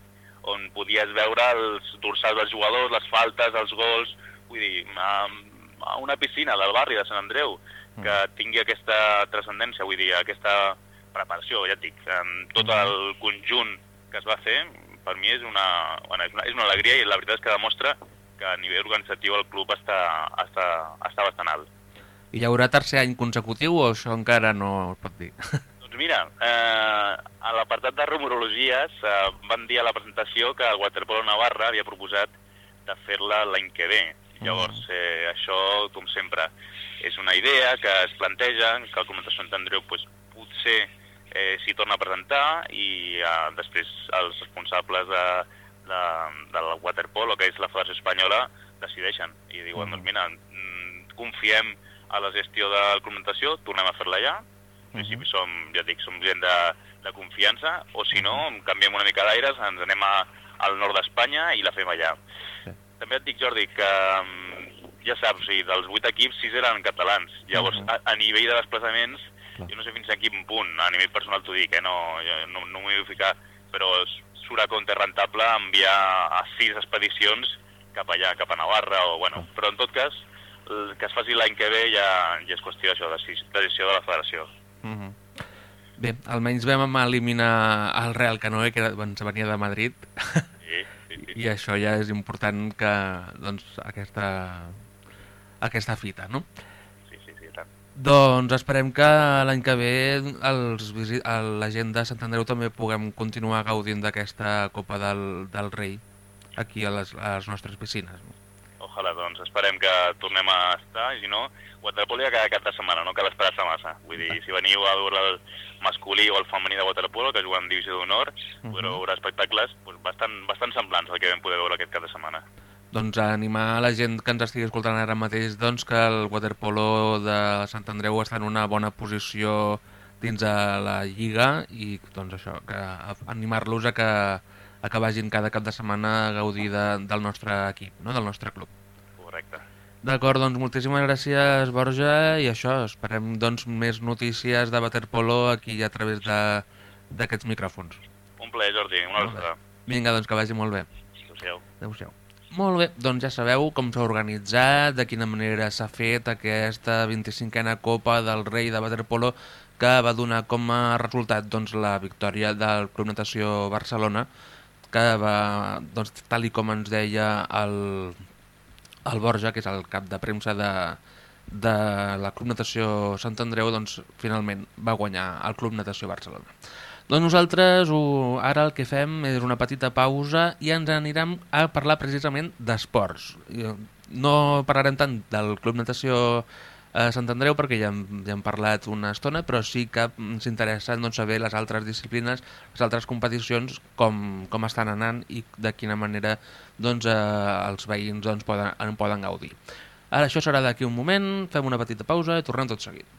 G: on podies veure els dorsals dels jugadors, les faltes, els gols, vull dir, a, a una piscina del barri de Sant Andreu que tingui aquesta transcendència, vull dir, aquesta preparació, ja et dic, en tot el conjunt que es va fer, per mi és una, bueno, és una, és una alegria i la veritat és que demostra que a nivell organitzatiu el club està, està, està bastant alt.
A: I hi haurà tercer any consecutiu o això encara no es pot dir?
G: Doncs mira, eh, a l'apartat de rumorologies eh, van dir a la presentació que el Waterpolo Navarra havia proposat de fer-la l'any que ve. Llavors, eh, això, com sempre, és una idea que es planteja, que el Comunitat Sant Andreu pues, potser eh, s'hi torna a presentar i eh, després els responsables de, de, del waterpolo, que és la Federació Espanyola, decideixen. I diuen, doncs mira, mm, confiem a la gestió de la comunicació, tornem a fer-la allà. En principi som, ja dic, som gent de, de confiança, o si no, canviem una mica d'aires, ens anem a, al nord d'Espanya i la fem allà.
A: Sí.
G: També et dic, Jordi, que mm, ja saps, sí, dels vuit equips, sis eren catalans. Llavors,
A: Mhm.
G: a, a nivell de desplaçaments,
A: Clar.
G: jo no sé fins a quin punt, a nivell personal t'ho dic, eh? no, jo no, no m'ho vull ficar, però surt a compte rentable enviar a sis expedicions cap allà, cap a Navarra, o, bueno, però en tot cas, el que es faci l'any que ve ja, ja és qüestió d'això, de decis- decisió de la federació.
A: Mhm. Bé, almenys vam eliminar el Real Canoe, que ens venia de Madrid,
G: Sí, sí, sí.
A: i això ja és important que, doncs, aquesta, aquesta fita, no?
G: sí, sí, sí, tant.
A: Doncs esperem que l'any que ve els, la gent de Sant Andreu també puguem continuar gaudint d'aquesta Copa del, del Rei aquí a les, a les nostres piscines. No?
G: Ojalà, doncs, esperem que tornem a estar, i si no, waterpolo ja cada cap de setmana, no cal esperar-se massa. Vull dir, si veniu a veure el masculí o el femení de waterpolo, que juguen en divisió d'honor,
A: Mhm.
G: podreu veure espectacles doncs, bastant, bastant semblants al que vam poder veure aquest cap de setmana.
A: Doncs animar la gent que ens estigui escoltant ara mateix doncs, que el waterpolo de Sant Andreu està en una bona posició dins de la Lliga i doncs això, que a- animar-los a que, a que vagin cada cap de setmana a gaudir de, del nostre equip, no? del nostre club.
G: Correcte.
A: D'acord, doncs moltíssimes gràcies Borja i això, esperem doncs més notícies de waterpolo aquí a través de- d'aquests micròfons.
G: Un plaer, Jordi, una abraçada.
A: Vinga, doncs que vagi molt bé.
G: Adéu-siau.
A: Adéu-siau. Molt bé, doncs ja sabeu com s'ha organitzat, de quina manera s'ha fet aquesta 25a Copa del Rei de Waterpolo que va donar com a resultat doncs, la victòria del Club Natació Barcelona que va, doncs, tal i com ens deia el, el Borja, que és el cap de premsa de, de la Club Natació Sant Andreu, doncs finalment va guanyar el Club Natació Barcelona. Doncs nosaltres ho, ara el que fem és una petita pausa i ens anirem a parlar precisament d'esports. I, No parlarem tant del Club Natació a Sant Andreu perquè ja hem, ja hem parlat una estona, però sí que ens interessa doncs, saber les altres disciplines, les altres competicions, com, com estan anant i de quina manera doncs, eh, els veïns doncs, poden, en poden gaudir. Ara això serà d'aquí un moment, fem una petita pausa i tornem tot seguit.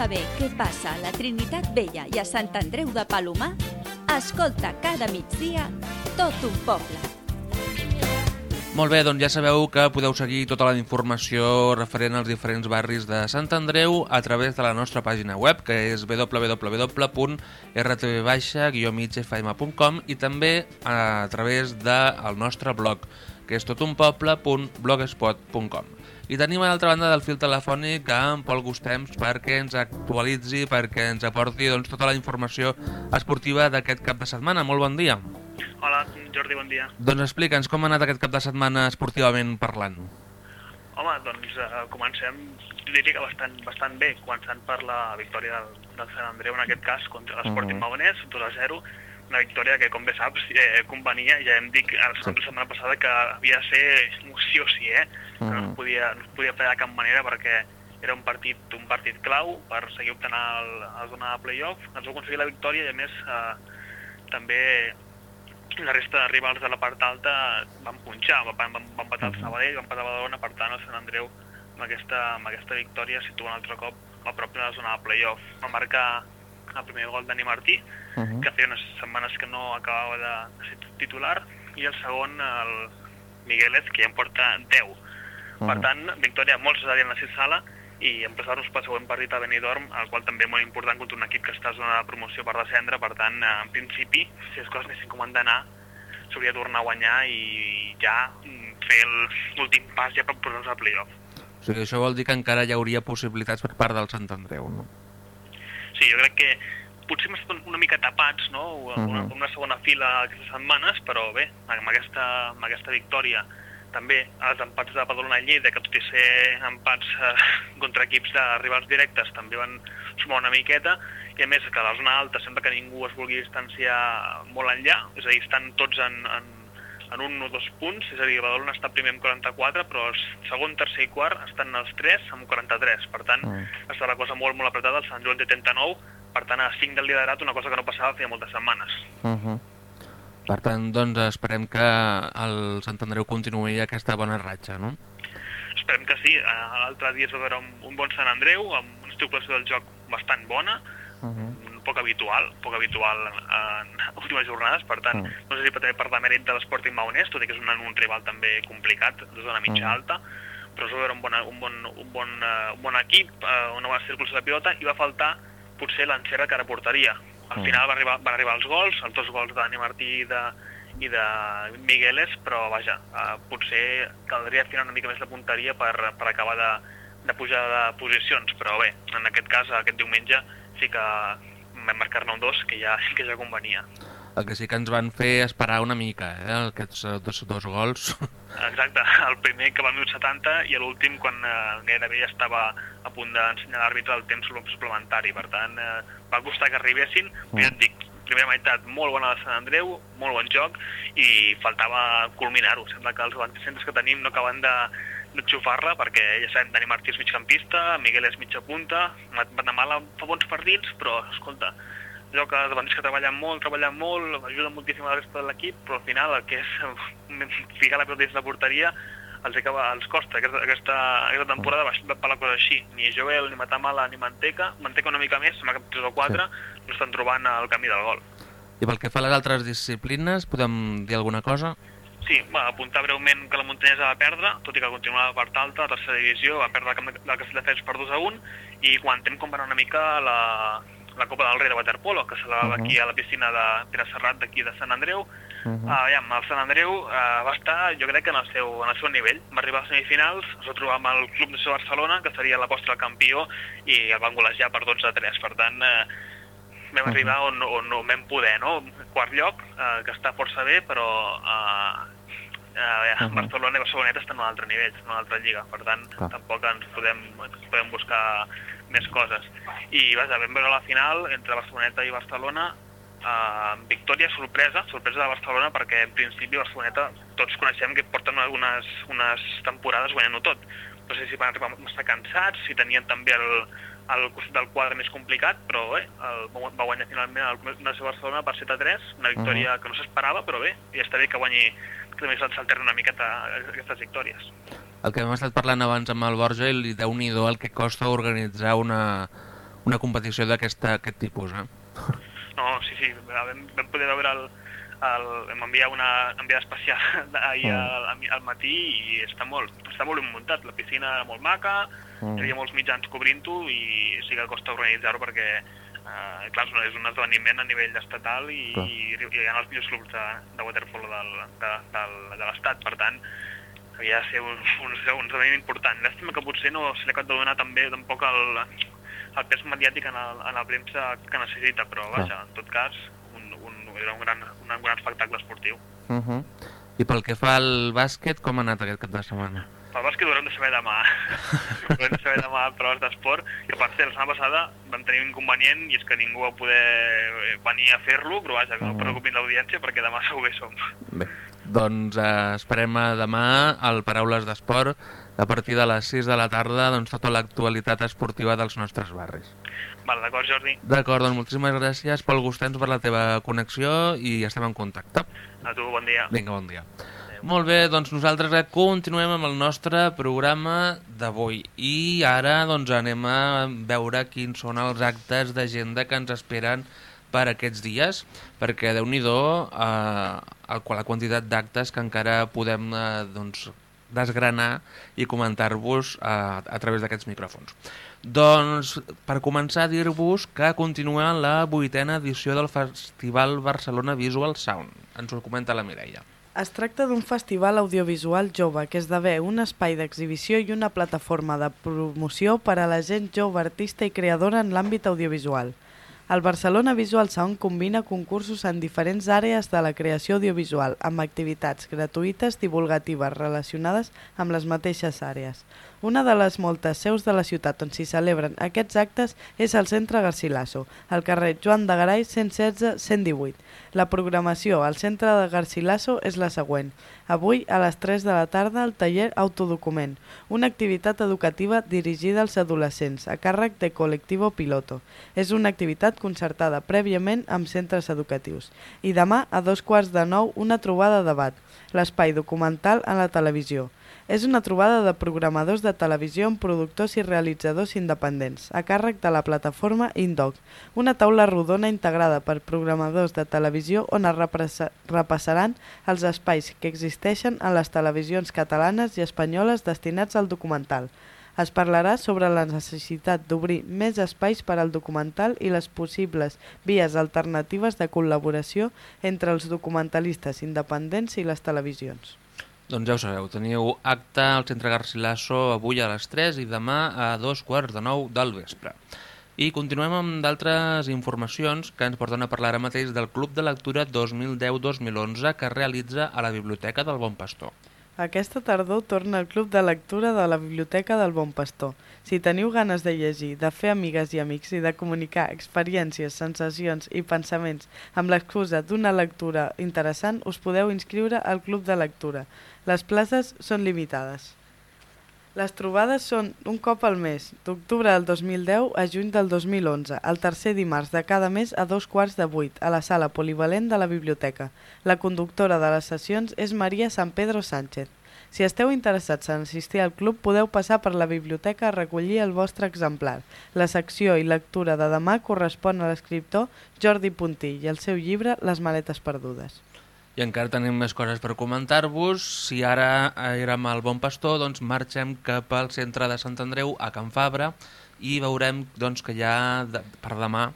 B: Saber què passa a la Trinitat Vella i a Sant Andreu de Palomar, escolta cada migdia tot un poble.
A: Molt bé, doncs ja sabeu que podeu seguir tota la informació referent als diferents barris de Sant Andreu a través de la nostra pàgina web, que és www.rtv-migfm.com i també a través del nostre blog, que és totunpoble.blogspot.com. I tenim a l'altra banda del fil telefònic a en Pol Gustems perquè ens actualitzi, perquè ens aporti doncs, tota la informació esportiva d'aquest cap de setmana. Molt bon dia.
H: Hola, Jordi, bon dia.
A: Doncs explica'ns com ha anat aquest cap de setmana esportivament parlant.
H: Home, doncs uh, comencem, diria que bastant, bastant bé, començant per la victòria del, del Sant Andreu, en aquest cas, contra l'Esporting uh -huh. Magonès, 2 a 0, una victòria que, com bé saps, eh, convenia, ja hem dit la
A: Sí.
H: setmana passada que havia de ser sí o sí, eh? Que no, es podia, no es podia fallar de cap manera perquè era un partit, un partit clau per seguir a la zona de playoff. Ens va aconseguir la victòria i, a més, eh, també la resta de rivals de la part alta van punxar, van, van, van empatar el
A: Mhm.
H: Sabadell, van empatar Badalona, per tant el Sant Andreu amb aquesta, amb aquesta victòria situa un altre cop a prop de la zona de playoff. Va marcar el primer gol Dani Martí,
A: Uh -huh.
H: que feia unes setmanes que no acabava de, de ser titular, i el segon, el Miguelet, que ja en porta 10. Per
A: Mhm.
H: tant, victòria molt necessària en la Cissala i emplaçar-nos pel següent partit a Benidorm, el qual també és molt important contra un equip que està a zona de promoció per descendre, per tant, eh, en principi, si les coses anessin com han d'anar, s'hauria de tornar a guanyar i ja mm, fer el- l'últim pas ja per posar-nos al playoff.
A: O sigui, això vol dir que encara hi hauria possibilitats per part del Sant Andreu, no?
H: Sí, jo crec que potser hem estat una mica tapats, no?, una,
A: Mhm.
H: una segona fila aquestes setmanes, però bé, amb aquesta, amb aquesta victòria també els empats de Badalona i Lleida, que tot i ser empats eh, contra equips de rivals directes, també van sumar una miqueta, i a més que a la zona alta sembla que ningú es vulgui distanciar molt enllà, és a dir, estan tots en, en, en un o dos punts, és a dir, Badalona està primer amb 44, però el segon, tercer i quart estan els tres amb 43, per tant,
A: Mm.
H: està la cosa molt, molt apretada, el Sant Joan té 39, per tant, a 5 del liderat, una cosa que no passava feia moltes setmanes.
A: Uh -huh. Per tant, doncs, esperem que el Sant Andreu continuï aquesta bona ratxa, no?
H: Esperem que sí. Eh, L'altre dia es va veure un, un bon Sant Andreu, amb una estructuració del joc bastant bona,
A: Uh -huh.
H: Poc habitual, poc habitual en últimes jornades, per tant,
A: Mm.
H: no sé si també per demèrit de l'Sporting Maonès, tot i que és un, un rival també complicat, de zona mitja
A: Mm.
H: alta, però va veure un bon, un bon, un bon, uh, un bon equip, uh, una bona circulació de pilota, i va faltar potser l'encert que ara portaria. Al
A: Mm.
H: final va arribar, van arribar els gols, els dos gols de Dani Martí i de, i de Migueles, però vaja, uh, potser caldria afinar una mica més la punteria per, per acabar de, de pujar de posicions, però bé, en aquest cas, aquest diumenge, sí que vam marcar-ne un dos, que ja, que ja convenia.
A: El que sí que ens van fer esperar una mica, eh, aquests eh, dos, dos gols.
H: Exacte, el primer que va al minut 70 i l'últim quan eh, gairebé ja estava a punt d'ensenyar l'àrbitre el temps suplementari. Per tant, eh, va costar que arribessin, però ja et dic, primera meitat molt bona de Sant Andreu, molt bon joc, i faltava culminar-ho. Sembla que els centres que tenim no acaben de, d'enxufar-la, perquè ja sabem, Dani Martí és migcampista, Miguel és mitja punta, Matamala fa bons partits, però, escolta, allò que els que treballen molt, treballen molt, ajuden moltíssim a la resta de l'equip, però al final el que és ficar la pelota dins la porteria els, acaba, els costa. Aquesta, aquesta, aquesta temporada va, va per la cosa així. Ni Joel, ni Matamala, ni Manteca, Manteca una mica més, sembla que 3 o 4, sí. no estan trobant el camí del gol.
A: I pel que fa a les altres disciplines, podem dir alguna cosa?
H: Sí, va apuntar breument que la Muntanyesa va perdre, tot i que continuava part alta, a la tercera divisió, va perdre la Castelldefels per 2 a 1, i comentem com va una mica la, la Copa del Rei de Waterpolo, que se la va
A: Mhm.
H: aquí a la piscina de Pere Serrat d'aquí de Sant Andreu.
A: Uh -huh.
H: Uh, ja, el Sant Andreu uh, va estar, jo crec, que en el, seu, en el seu nivell. Va arribar a semifinals, es va trobar amb el Club de Barcelona, que seria l'aposta del campió, i el van golejar per 12 a 3. Per tant, uh, vam
A: Mhm.
H: arribar on, on, on vam poder, no? Quart lloc, uh, que està força bé, però uh, uh,
A: Mhm.
H: Barcelona i Barceloneta estan en un altre nivell, en una altra lliga. Per tant,
A: Clar.
H: tampoc ens podem, podem buscar més coses. I vaja, vam veure la final entre Barceloneta i Barcelona, uh, victòria sorpresa, sorpresa de Barcelona, perquè en principi Barceloneta tots coneixem que porten unes, unes temporades guanyant-ho tot. No sé si van arribar a estar cansats, si tenien també el, el costat del quadre més complicat, però bé, el, va guanyar finalment el Club de Barcelona per 7 a 3, una victòria que no s'esperava, però bé, i està bé que guanyi que també s'alterni una miqueta aquestes victòries.
A: El que hem estat parlant abans amb el Borja i déu nhi el que costa organitzar una, una competició d'aquest tipus, eh?
H: No, sí, sí, vam, vam poder veure el, el, vam enviar una enviada especial ahir
I: Mm.
H: al, al matí i està molt, està molt muntat, la piscina era molt maca,
I: Mm.
H: hi havia molts mitjans cobrint-ho i sí que costa organitzar-ho perquè eh, clar, és un- esdeveniment a nivell estatal i,
I: Clar.
H: i, i hi ha els millors clubs de, de waterpolo del, de, del, de l'estat, per tant havia de ser un, un, un esdeveniment important. Llàstima que potser no se li ha de donar també tampoc el, el pes mediàtic en, el, en la premsa que necessita, però vaja, en tot cas, era un gran, un gran espectacle esportiu.
A: Uh -huh. I pel que fa al bàsquet, com ha anat aquest cap de setmana?
H: El bàsquet ho haurem de saber demà. ho haurem de saber demà a proves d'esport. I a part, la setmana passada vam tenir un inconvenient i és que ningú va poder eh, venir a fer-lo, però vaja, que no
A: Mhm.
H: preocupin l'audiència perquè demà segur que som.
A: Bé, doncs eh, esperem a demà al Paraules d'Esport a partir de les 6 de la tarda doncs, tota l'actualitat esportiva dels nostres barris.
H: Val, d'acord, Jordi?
A: D'acord, doncs moltíssimes gràcies pel gustens per la teva connexió i estem en contacte.
H: A tu, bon dia.
A: Vinga, bon dia. Molt bé, doncs nosaltres continuem amb el nostre programa d'avui i ara doncs anem a veure quins són els actes d'agenda que ens esperen per aquests dies, perquè déu nhi eh, la quantitat d'actes que encara podem eh, doncs, desgranar i comentar-vos eh, a través d'aquests micròfons. Doncs, per començar, dir-vos que continua la vuitena edició del Festival Barcelona Visual Sound. Ens ho comenta la Mireia.
C: Es tracta d'un festival audiovisual jove que esdevé un espai d'exhibició i una plataforma de promoció per a la gent jove artista i creadora en l'àmbit audiovisual. El Barcelona Visual Sound combina concursos en diferents àrees de la creació audiovisual amb activitats gratuïtes divulgatives relacionades amb les mateixes àrees. Una de les moltes seus de la ciutat on s'hi celebren aquests actes és el Centre Garcilaso, al carrer Joan de Garay 116-118. La programació al Centre de Garcilaso és la següent. Avui, a les 3 de la tarda, el taller Autodocument, una activitat educativa dirigida als adolescents, a càrrec de Colectivo Piloto. És una activitat concertada prèviament amb centres educatius. I demà, a dos quarts de nou, una trobada de debat, l'espai documental a la televisió. És una trobada de programadors de televisió amb productors i realitzadors independents, a càrrec de la plataforma Indoc, una taula rodona integrada per programadors de televisió on es repassaran els espais que existeixen en les televisions catalanes i espanyoles destinats al documental. Es parlarà sobre la necessitat d'obrir més espais per al documental i les possibles vies alternatives de col·laboració entre els documentalistes independents i les televisions.
A: Doncs ja ho sabeu, teniu acte al Centre Garcilaso avui a les 3 i demà a dos quarts de nou del vespre. I continuem amb d'altres informacions que ens porten a parlar ara mateix del Club de Lectura 2010-2011 que es realitza a la Biblioteca del Bon Pastor.
C: Aquesta tardor torna el Club de Lectura de la Biblioteca del Bon Pastor. Si teniu ganes de llegir, de fer amigues i amics i de comunicar experiències, sensacions i pensaments amb l'excusa d'una lectura interessant, us podeu inscriure al Club de Lectura. Les places són limitades. Les trobades són un cop al mes, d'octubre del 2010 a juny del 2011, el tercer dimarts de cada mes a dos quarts de vuit, a la sala polivalent de la biblioteca. La conductora de les sessions és Maria San Pedro Sánchez. Si esteu interessats en assistir al club, podeu passar per la biblioteca a recollir el vostre exemplar. La secció i lectura de demà correspon a l'escriptor Jordi Puntí i el seu llibre Les maletes perdudes.
A: Encara tenim més coses per comentar-vos. Si ara érem al Bon Pastor, doncs marxem cap al centre de Sant Andreu, a Can Fabra, i veurem doncs, que hi ha de, per demà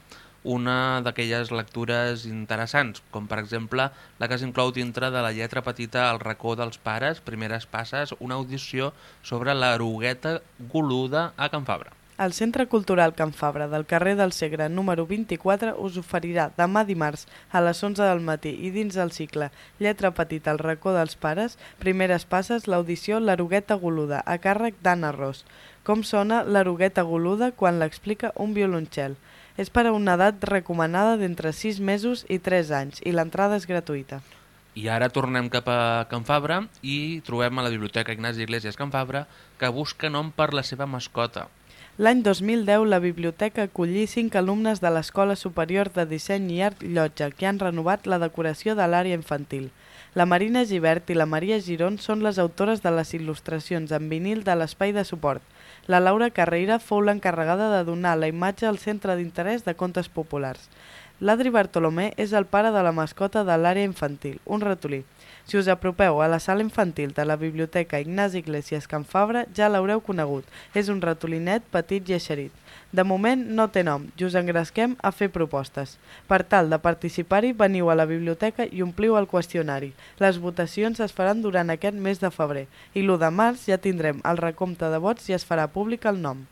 A: una d'aquelles lectures interessants, com per exemple la que s'inclou dintre de la lletra petita al racó dels pares, primeres passes, una audició sobre l'erugueta goluda a Can Fabra.
C: El Centre Cultural Can Fabra del carrer del Segre número 24 us oferirà demà dimarts a les 11 del matí i dins del cicle Lletra petita al racó dels pares, primeres passes l'audició L'erugueta goluda a càrrec d'Anna Ros. Com sona l'erugueta goluda quan l'explica un violoncel. És per a una edat recomanada d'entre 6 mesos i 3 anys i l'entrada és gratuïta.
A: I ara tornem cap a Can Fabra i trobem a la Biblioteca Ignasi Iglesias Can Fabra que busca nom per la seva mascota.
C: L'any 2010 la biblioteca acollí cinc alumnes de l'Escola Superior de Disseny i Art Llotja que han renovat la decoració de l'àrea infantil. La Marina Givert i la Maria Giron són les autores de les il·lustracions en vinil de l'espai de suport. La Laura Carreira fou l'encarregada de donar la imatge al Centre d'Interès de Contes Populars. L'Adri Bartolomé és el pare de la mascota de l'àrea infantil, un ratolí. Si us apropeu a la sala infantil de la Biblioteca Ignasi Iglesias Can Fabra, ja l'haureu conegut. És un ratolinet petit i eixerit. De moment no té nom i us engresquem a fer propostes. Per tal de participar-hi, veniu a la biblioteca i ompliu el qüestionari. Les votacions es faran durant aquest mes de febrer i l'1 de març ja tindrem el recompte de vots i es farà públic el nom.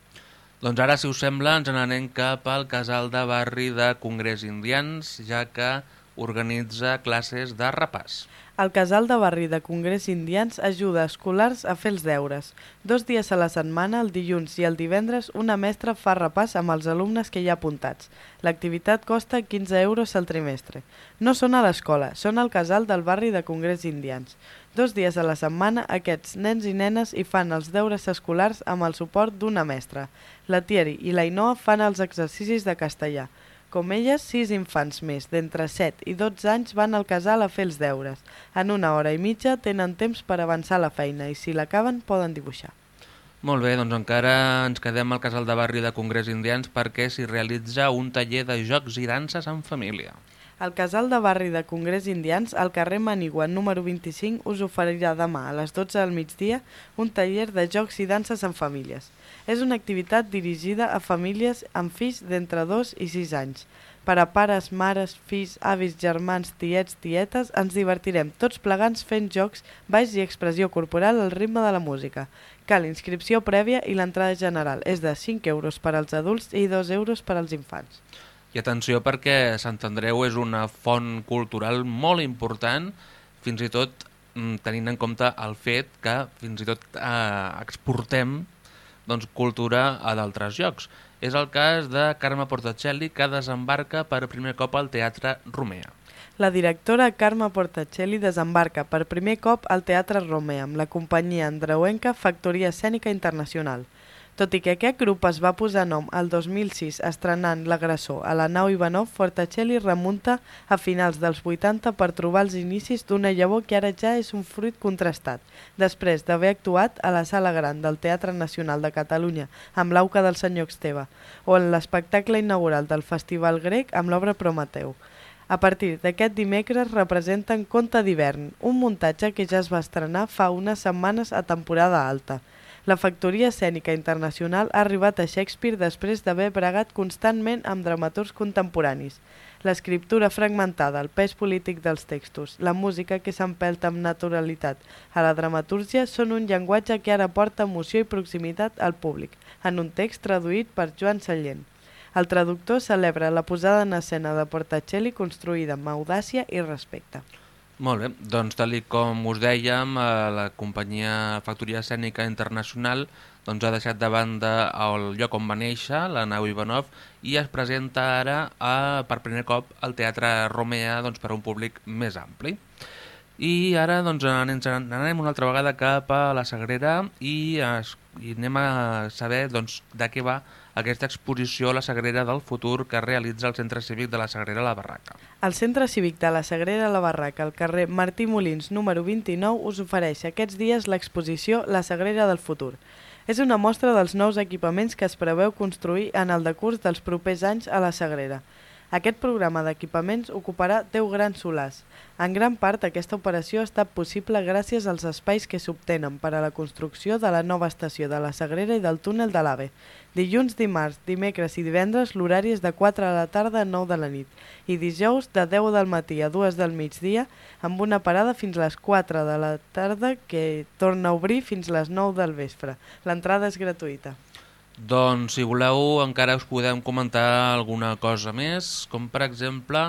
A: Doncs ara, si us sembla, ens n'anem cap al casal de barri de Congrés Indians, ja que organitza classes de repàs.
C: El casal de barri de Congrés Indians ajuda escolars a fer els deures. Dos dies a la setmana, el dilluns i el divendres, una mestra fa repàs amb els alumnes que hi ha apuntats. L'activitat costa 15 euros al trimestre. No són a l'escola, són al casal del barri de Congrés Indians. Dos dies a la setmana, aquests nens i nenes hi fan els deures escolars amb el suport d'una mestra. La Thierry i la Inoa fan els exercicis de castellà. Com elles, sis infants més, d'entre 7 i 12 anys, van al casal a fer els deures. En una hora i mitja tenen temps per avançar la feina i si l'acaben poden dibuixar.
A: Molt bé, doncs encara ens quedem al casal de barri de Congrés Indians perquè s'hi realitza un taller de jocs i danses en família.
C: El casal de barri de Congrés Indians, al carrer Manigua número 25, us oferirà demà a les 12 del migdia un taller de jocs i danses en famílies. És una activitat dirigida a famílies amb fills d'entre 2 i 6 anys. Per a pares, mares, fills, avis, germans, tiets, tietes, ens divertirem tots plegants fent jocs, balls i expressió corporal al ritme de la música. Cal inscripció prèvia i l'entrada general és de 5 euros per als adults i 2 euros per als infants.
A: I atenció perquè Sant Andreu és una font cultural molt important, fins i tot mm, tenint en compte el fet que fins i tot eh, exportem doncs, cultura a d'altres llocs. És el cas de Carme Portacelli, que desembarca per primer cop al Teatre Romea.
C: La directora Carme Portacelli desembarca per primer cop al Teatre Romea amb la companyia andreuenca Factoria Escènica Internacional. Tot i que aquest grup es va posar nom el 2006 estrenant l'agressor a la nau Ivanov, Fortacelli remunta a finals dels 80 per trobar els inicis d'una llavor que ara ja és un fruit contrastat, després d'haver actuat a la Sala Gran del Teatre Nacional de Catalunya amb l'auca del senyor Esteve, o en l'espectacle inaugural del Festival Grec amb l'obra Prometeu. A partir d'aquest dimecres representen Conte d'hivern, un muntatge que ja es va estrenar fa unes setmanes a temporada alta. La factoria escènica internacional ha arribat a Shakespeare després d'haver bregat constantment amb dramaturgs contemporanis. L'escriptura fragmentada, el pes polític dels textos, la música que s'empelta amb naturalitat a la dramatúrgia són un llenguatge que ara porta emoció i proximitat al públic, en un text traduït per Joan Sallent. El traductor celebra la posada en escena de Portacelli construïda amb audàcia i respecte.
A: Molt bé, doncs tal com us dèiem, eh, la companyia Factoria Escènica Internacional doncs, ha deixat de banda el lloc on va néixer, la nau Ivanov, i es presenta ara a, per primer cop al Teatre Romea doncs, per a un públic més ampli. I ara doncs, anem una altra vegada cap a la Sagrera i, es, i anem a saber doncs, de què va aquesta exposició a la Sagrera del Futur que realitza el Centre Cívic de la Sagrera la Barraca.
C: El Centre Cívic de la Sagrera la Barraca, al carrer Martí Molins número 29, us ofereix aquests dies l'exposició La Sagrera del Futur. És una mostra dels nous equipaments que es preveu construir en el decurs dels propers anys a la Sagrera. Aquest programa d'equipaments ocuparà 10 grans solars. En gran part, aquesta operació ha estat possible gràcies als espais que s'obtenen per a la construcció de la nova estació de la Sagrera i del túnel de l'AVE. Dilluns, dimarts, dimecres i divendres l'horari és de 4 de la tarda a 9 de la nit i dijous de 10 del matí a 2 del migdia amb una parada fins a les 4 de la tarda que torna a obrir fins a les 9 del vespre. L'entrada és gratuïta.
A: Doncs, si voleu, encara us podem comentar alguna cosa més, com per exemple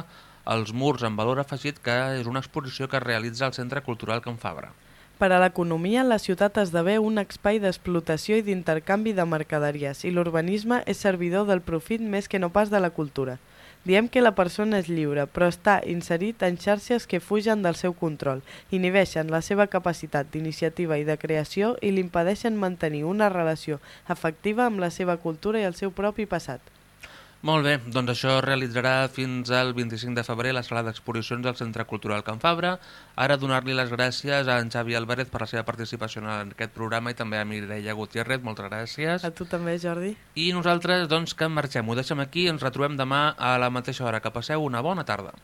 A: els murs en valor afegit, que és una exposició que es realitza al Centre Cultural Can Fabra.
C: Per a l'economia, la ciutat esdevé un espai d'explotació i d'intercanvi de mercaderies i l'urbanisme és servidor del profit més que no pas de la cultura. Diem que la persona és lliure, però està inserit en xarxes que fugen del seu control, inhibeixen la seva capacitat d'iniciativa i de creació i li impedeixen mantenir una relació afectiva amb la seva cultura i el seu propi passat.
A: Molt bé, doncs això es realitzarà fins al 25 de febrer a la sala d'exposicions del Centre Cultural Can Fabra. Ara donar-li les gràcies a en Xavi Álvarez per la seva participació en aquest programa i també a Mireia Gutiérrez, moltes gràcies.
C: A tu també, Jordi.
A: I nosaltres, doncs, que marxem. Ho deixem aquí i ens retrobem demà a la mateixa hora. Que passeu una bona tarda.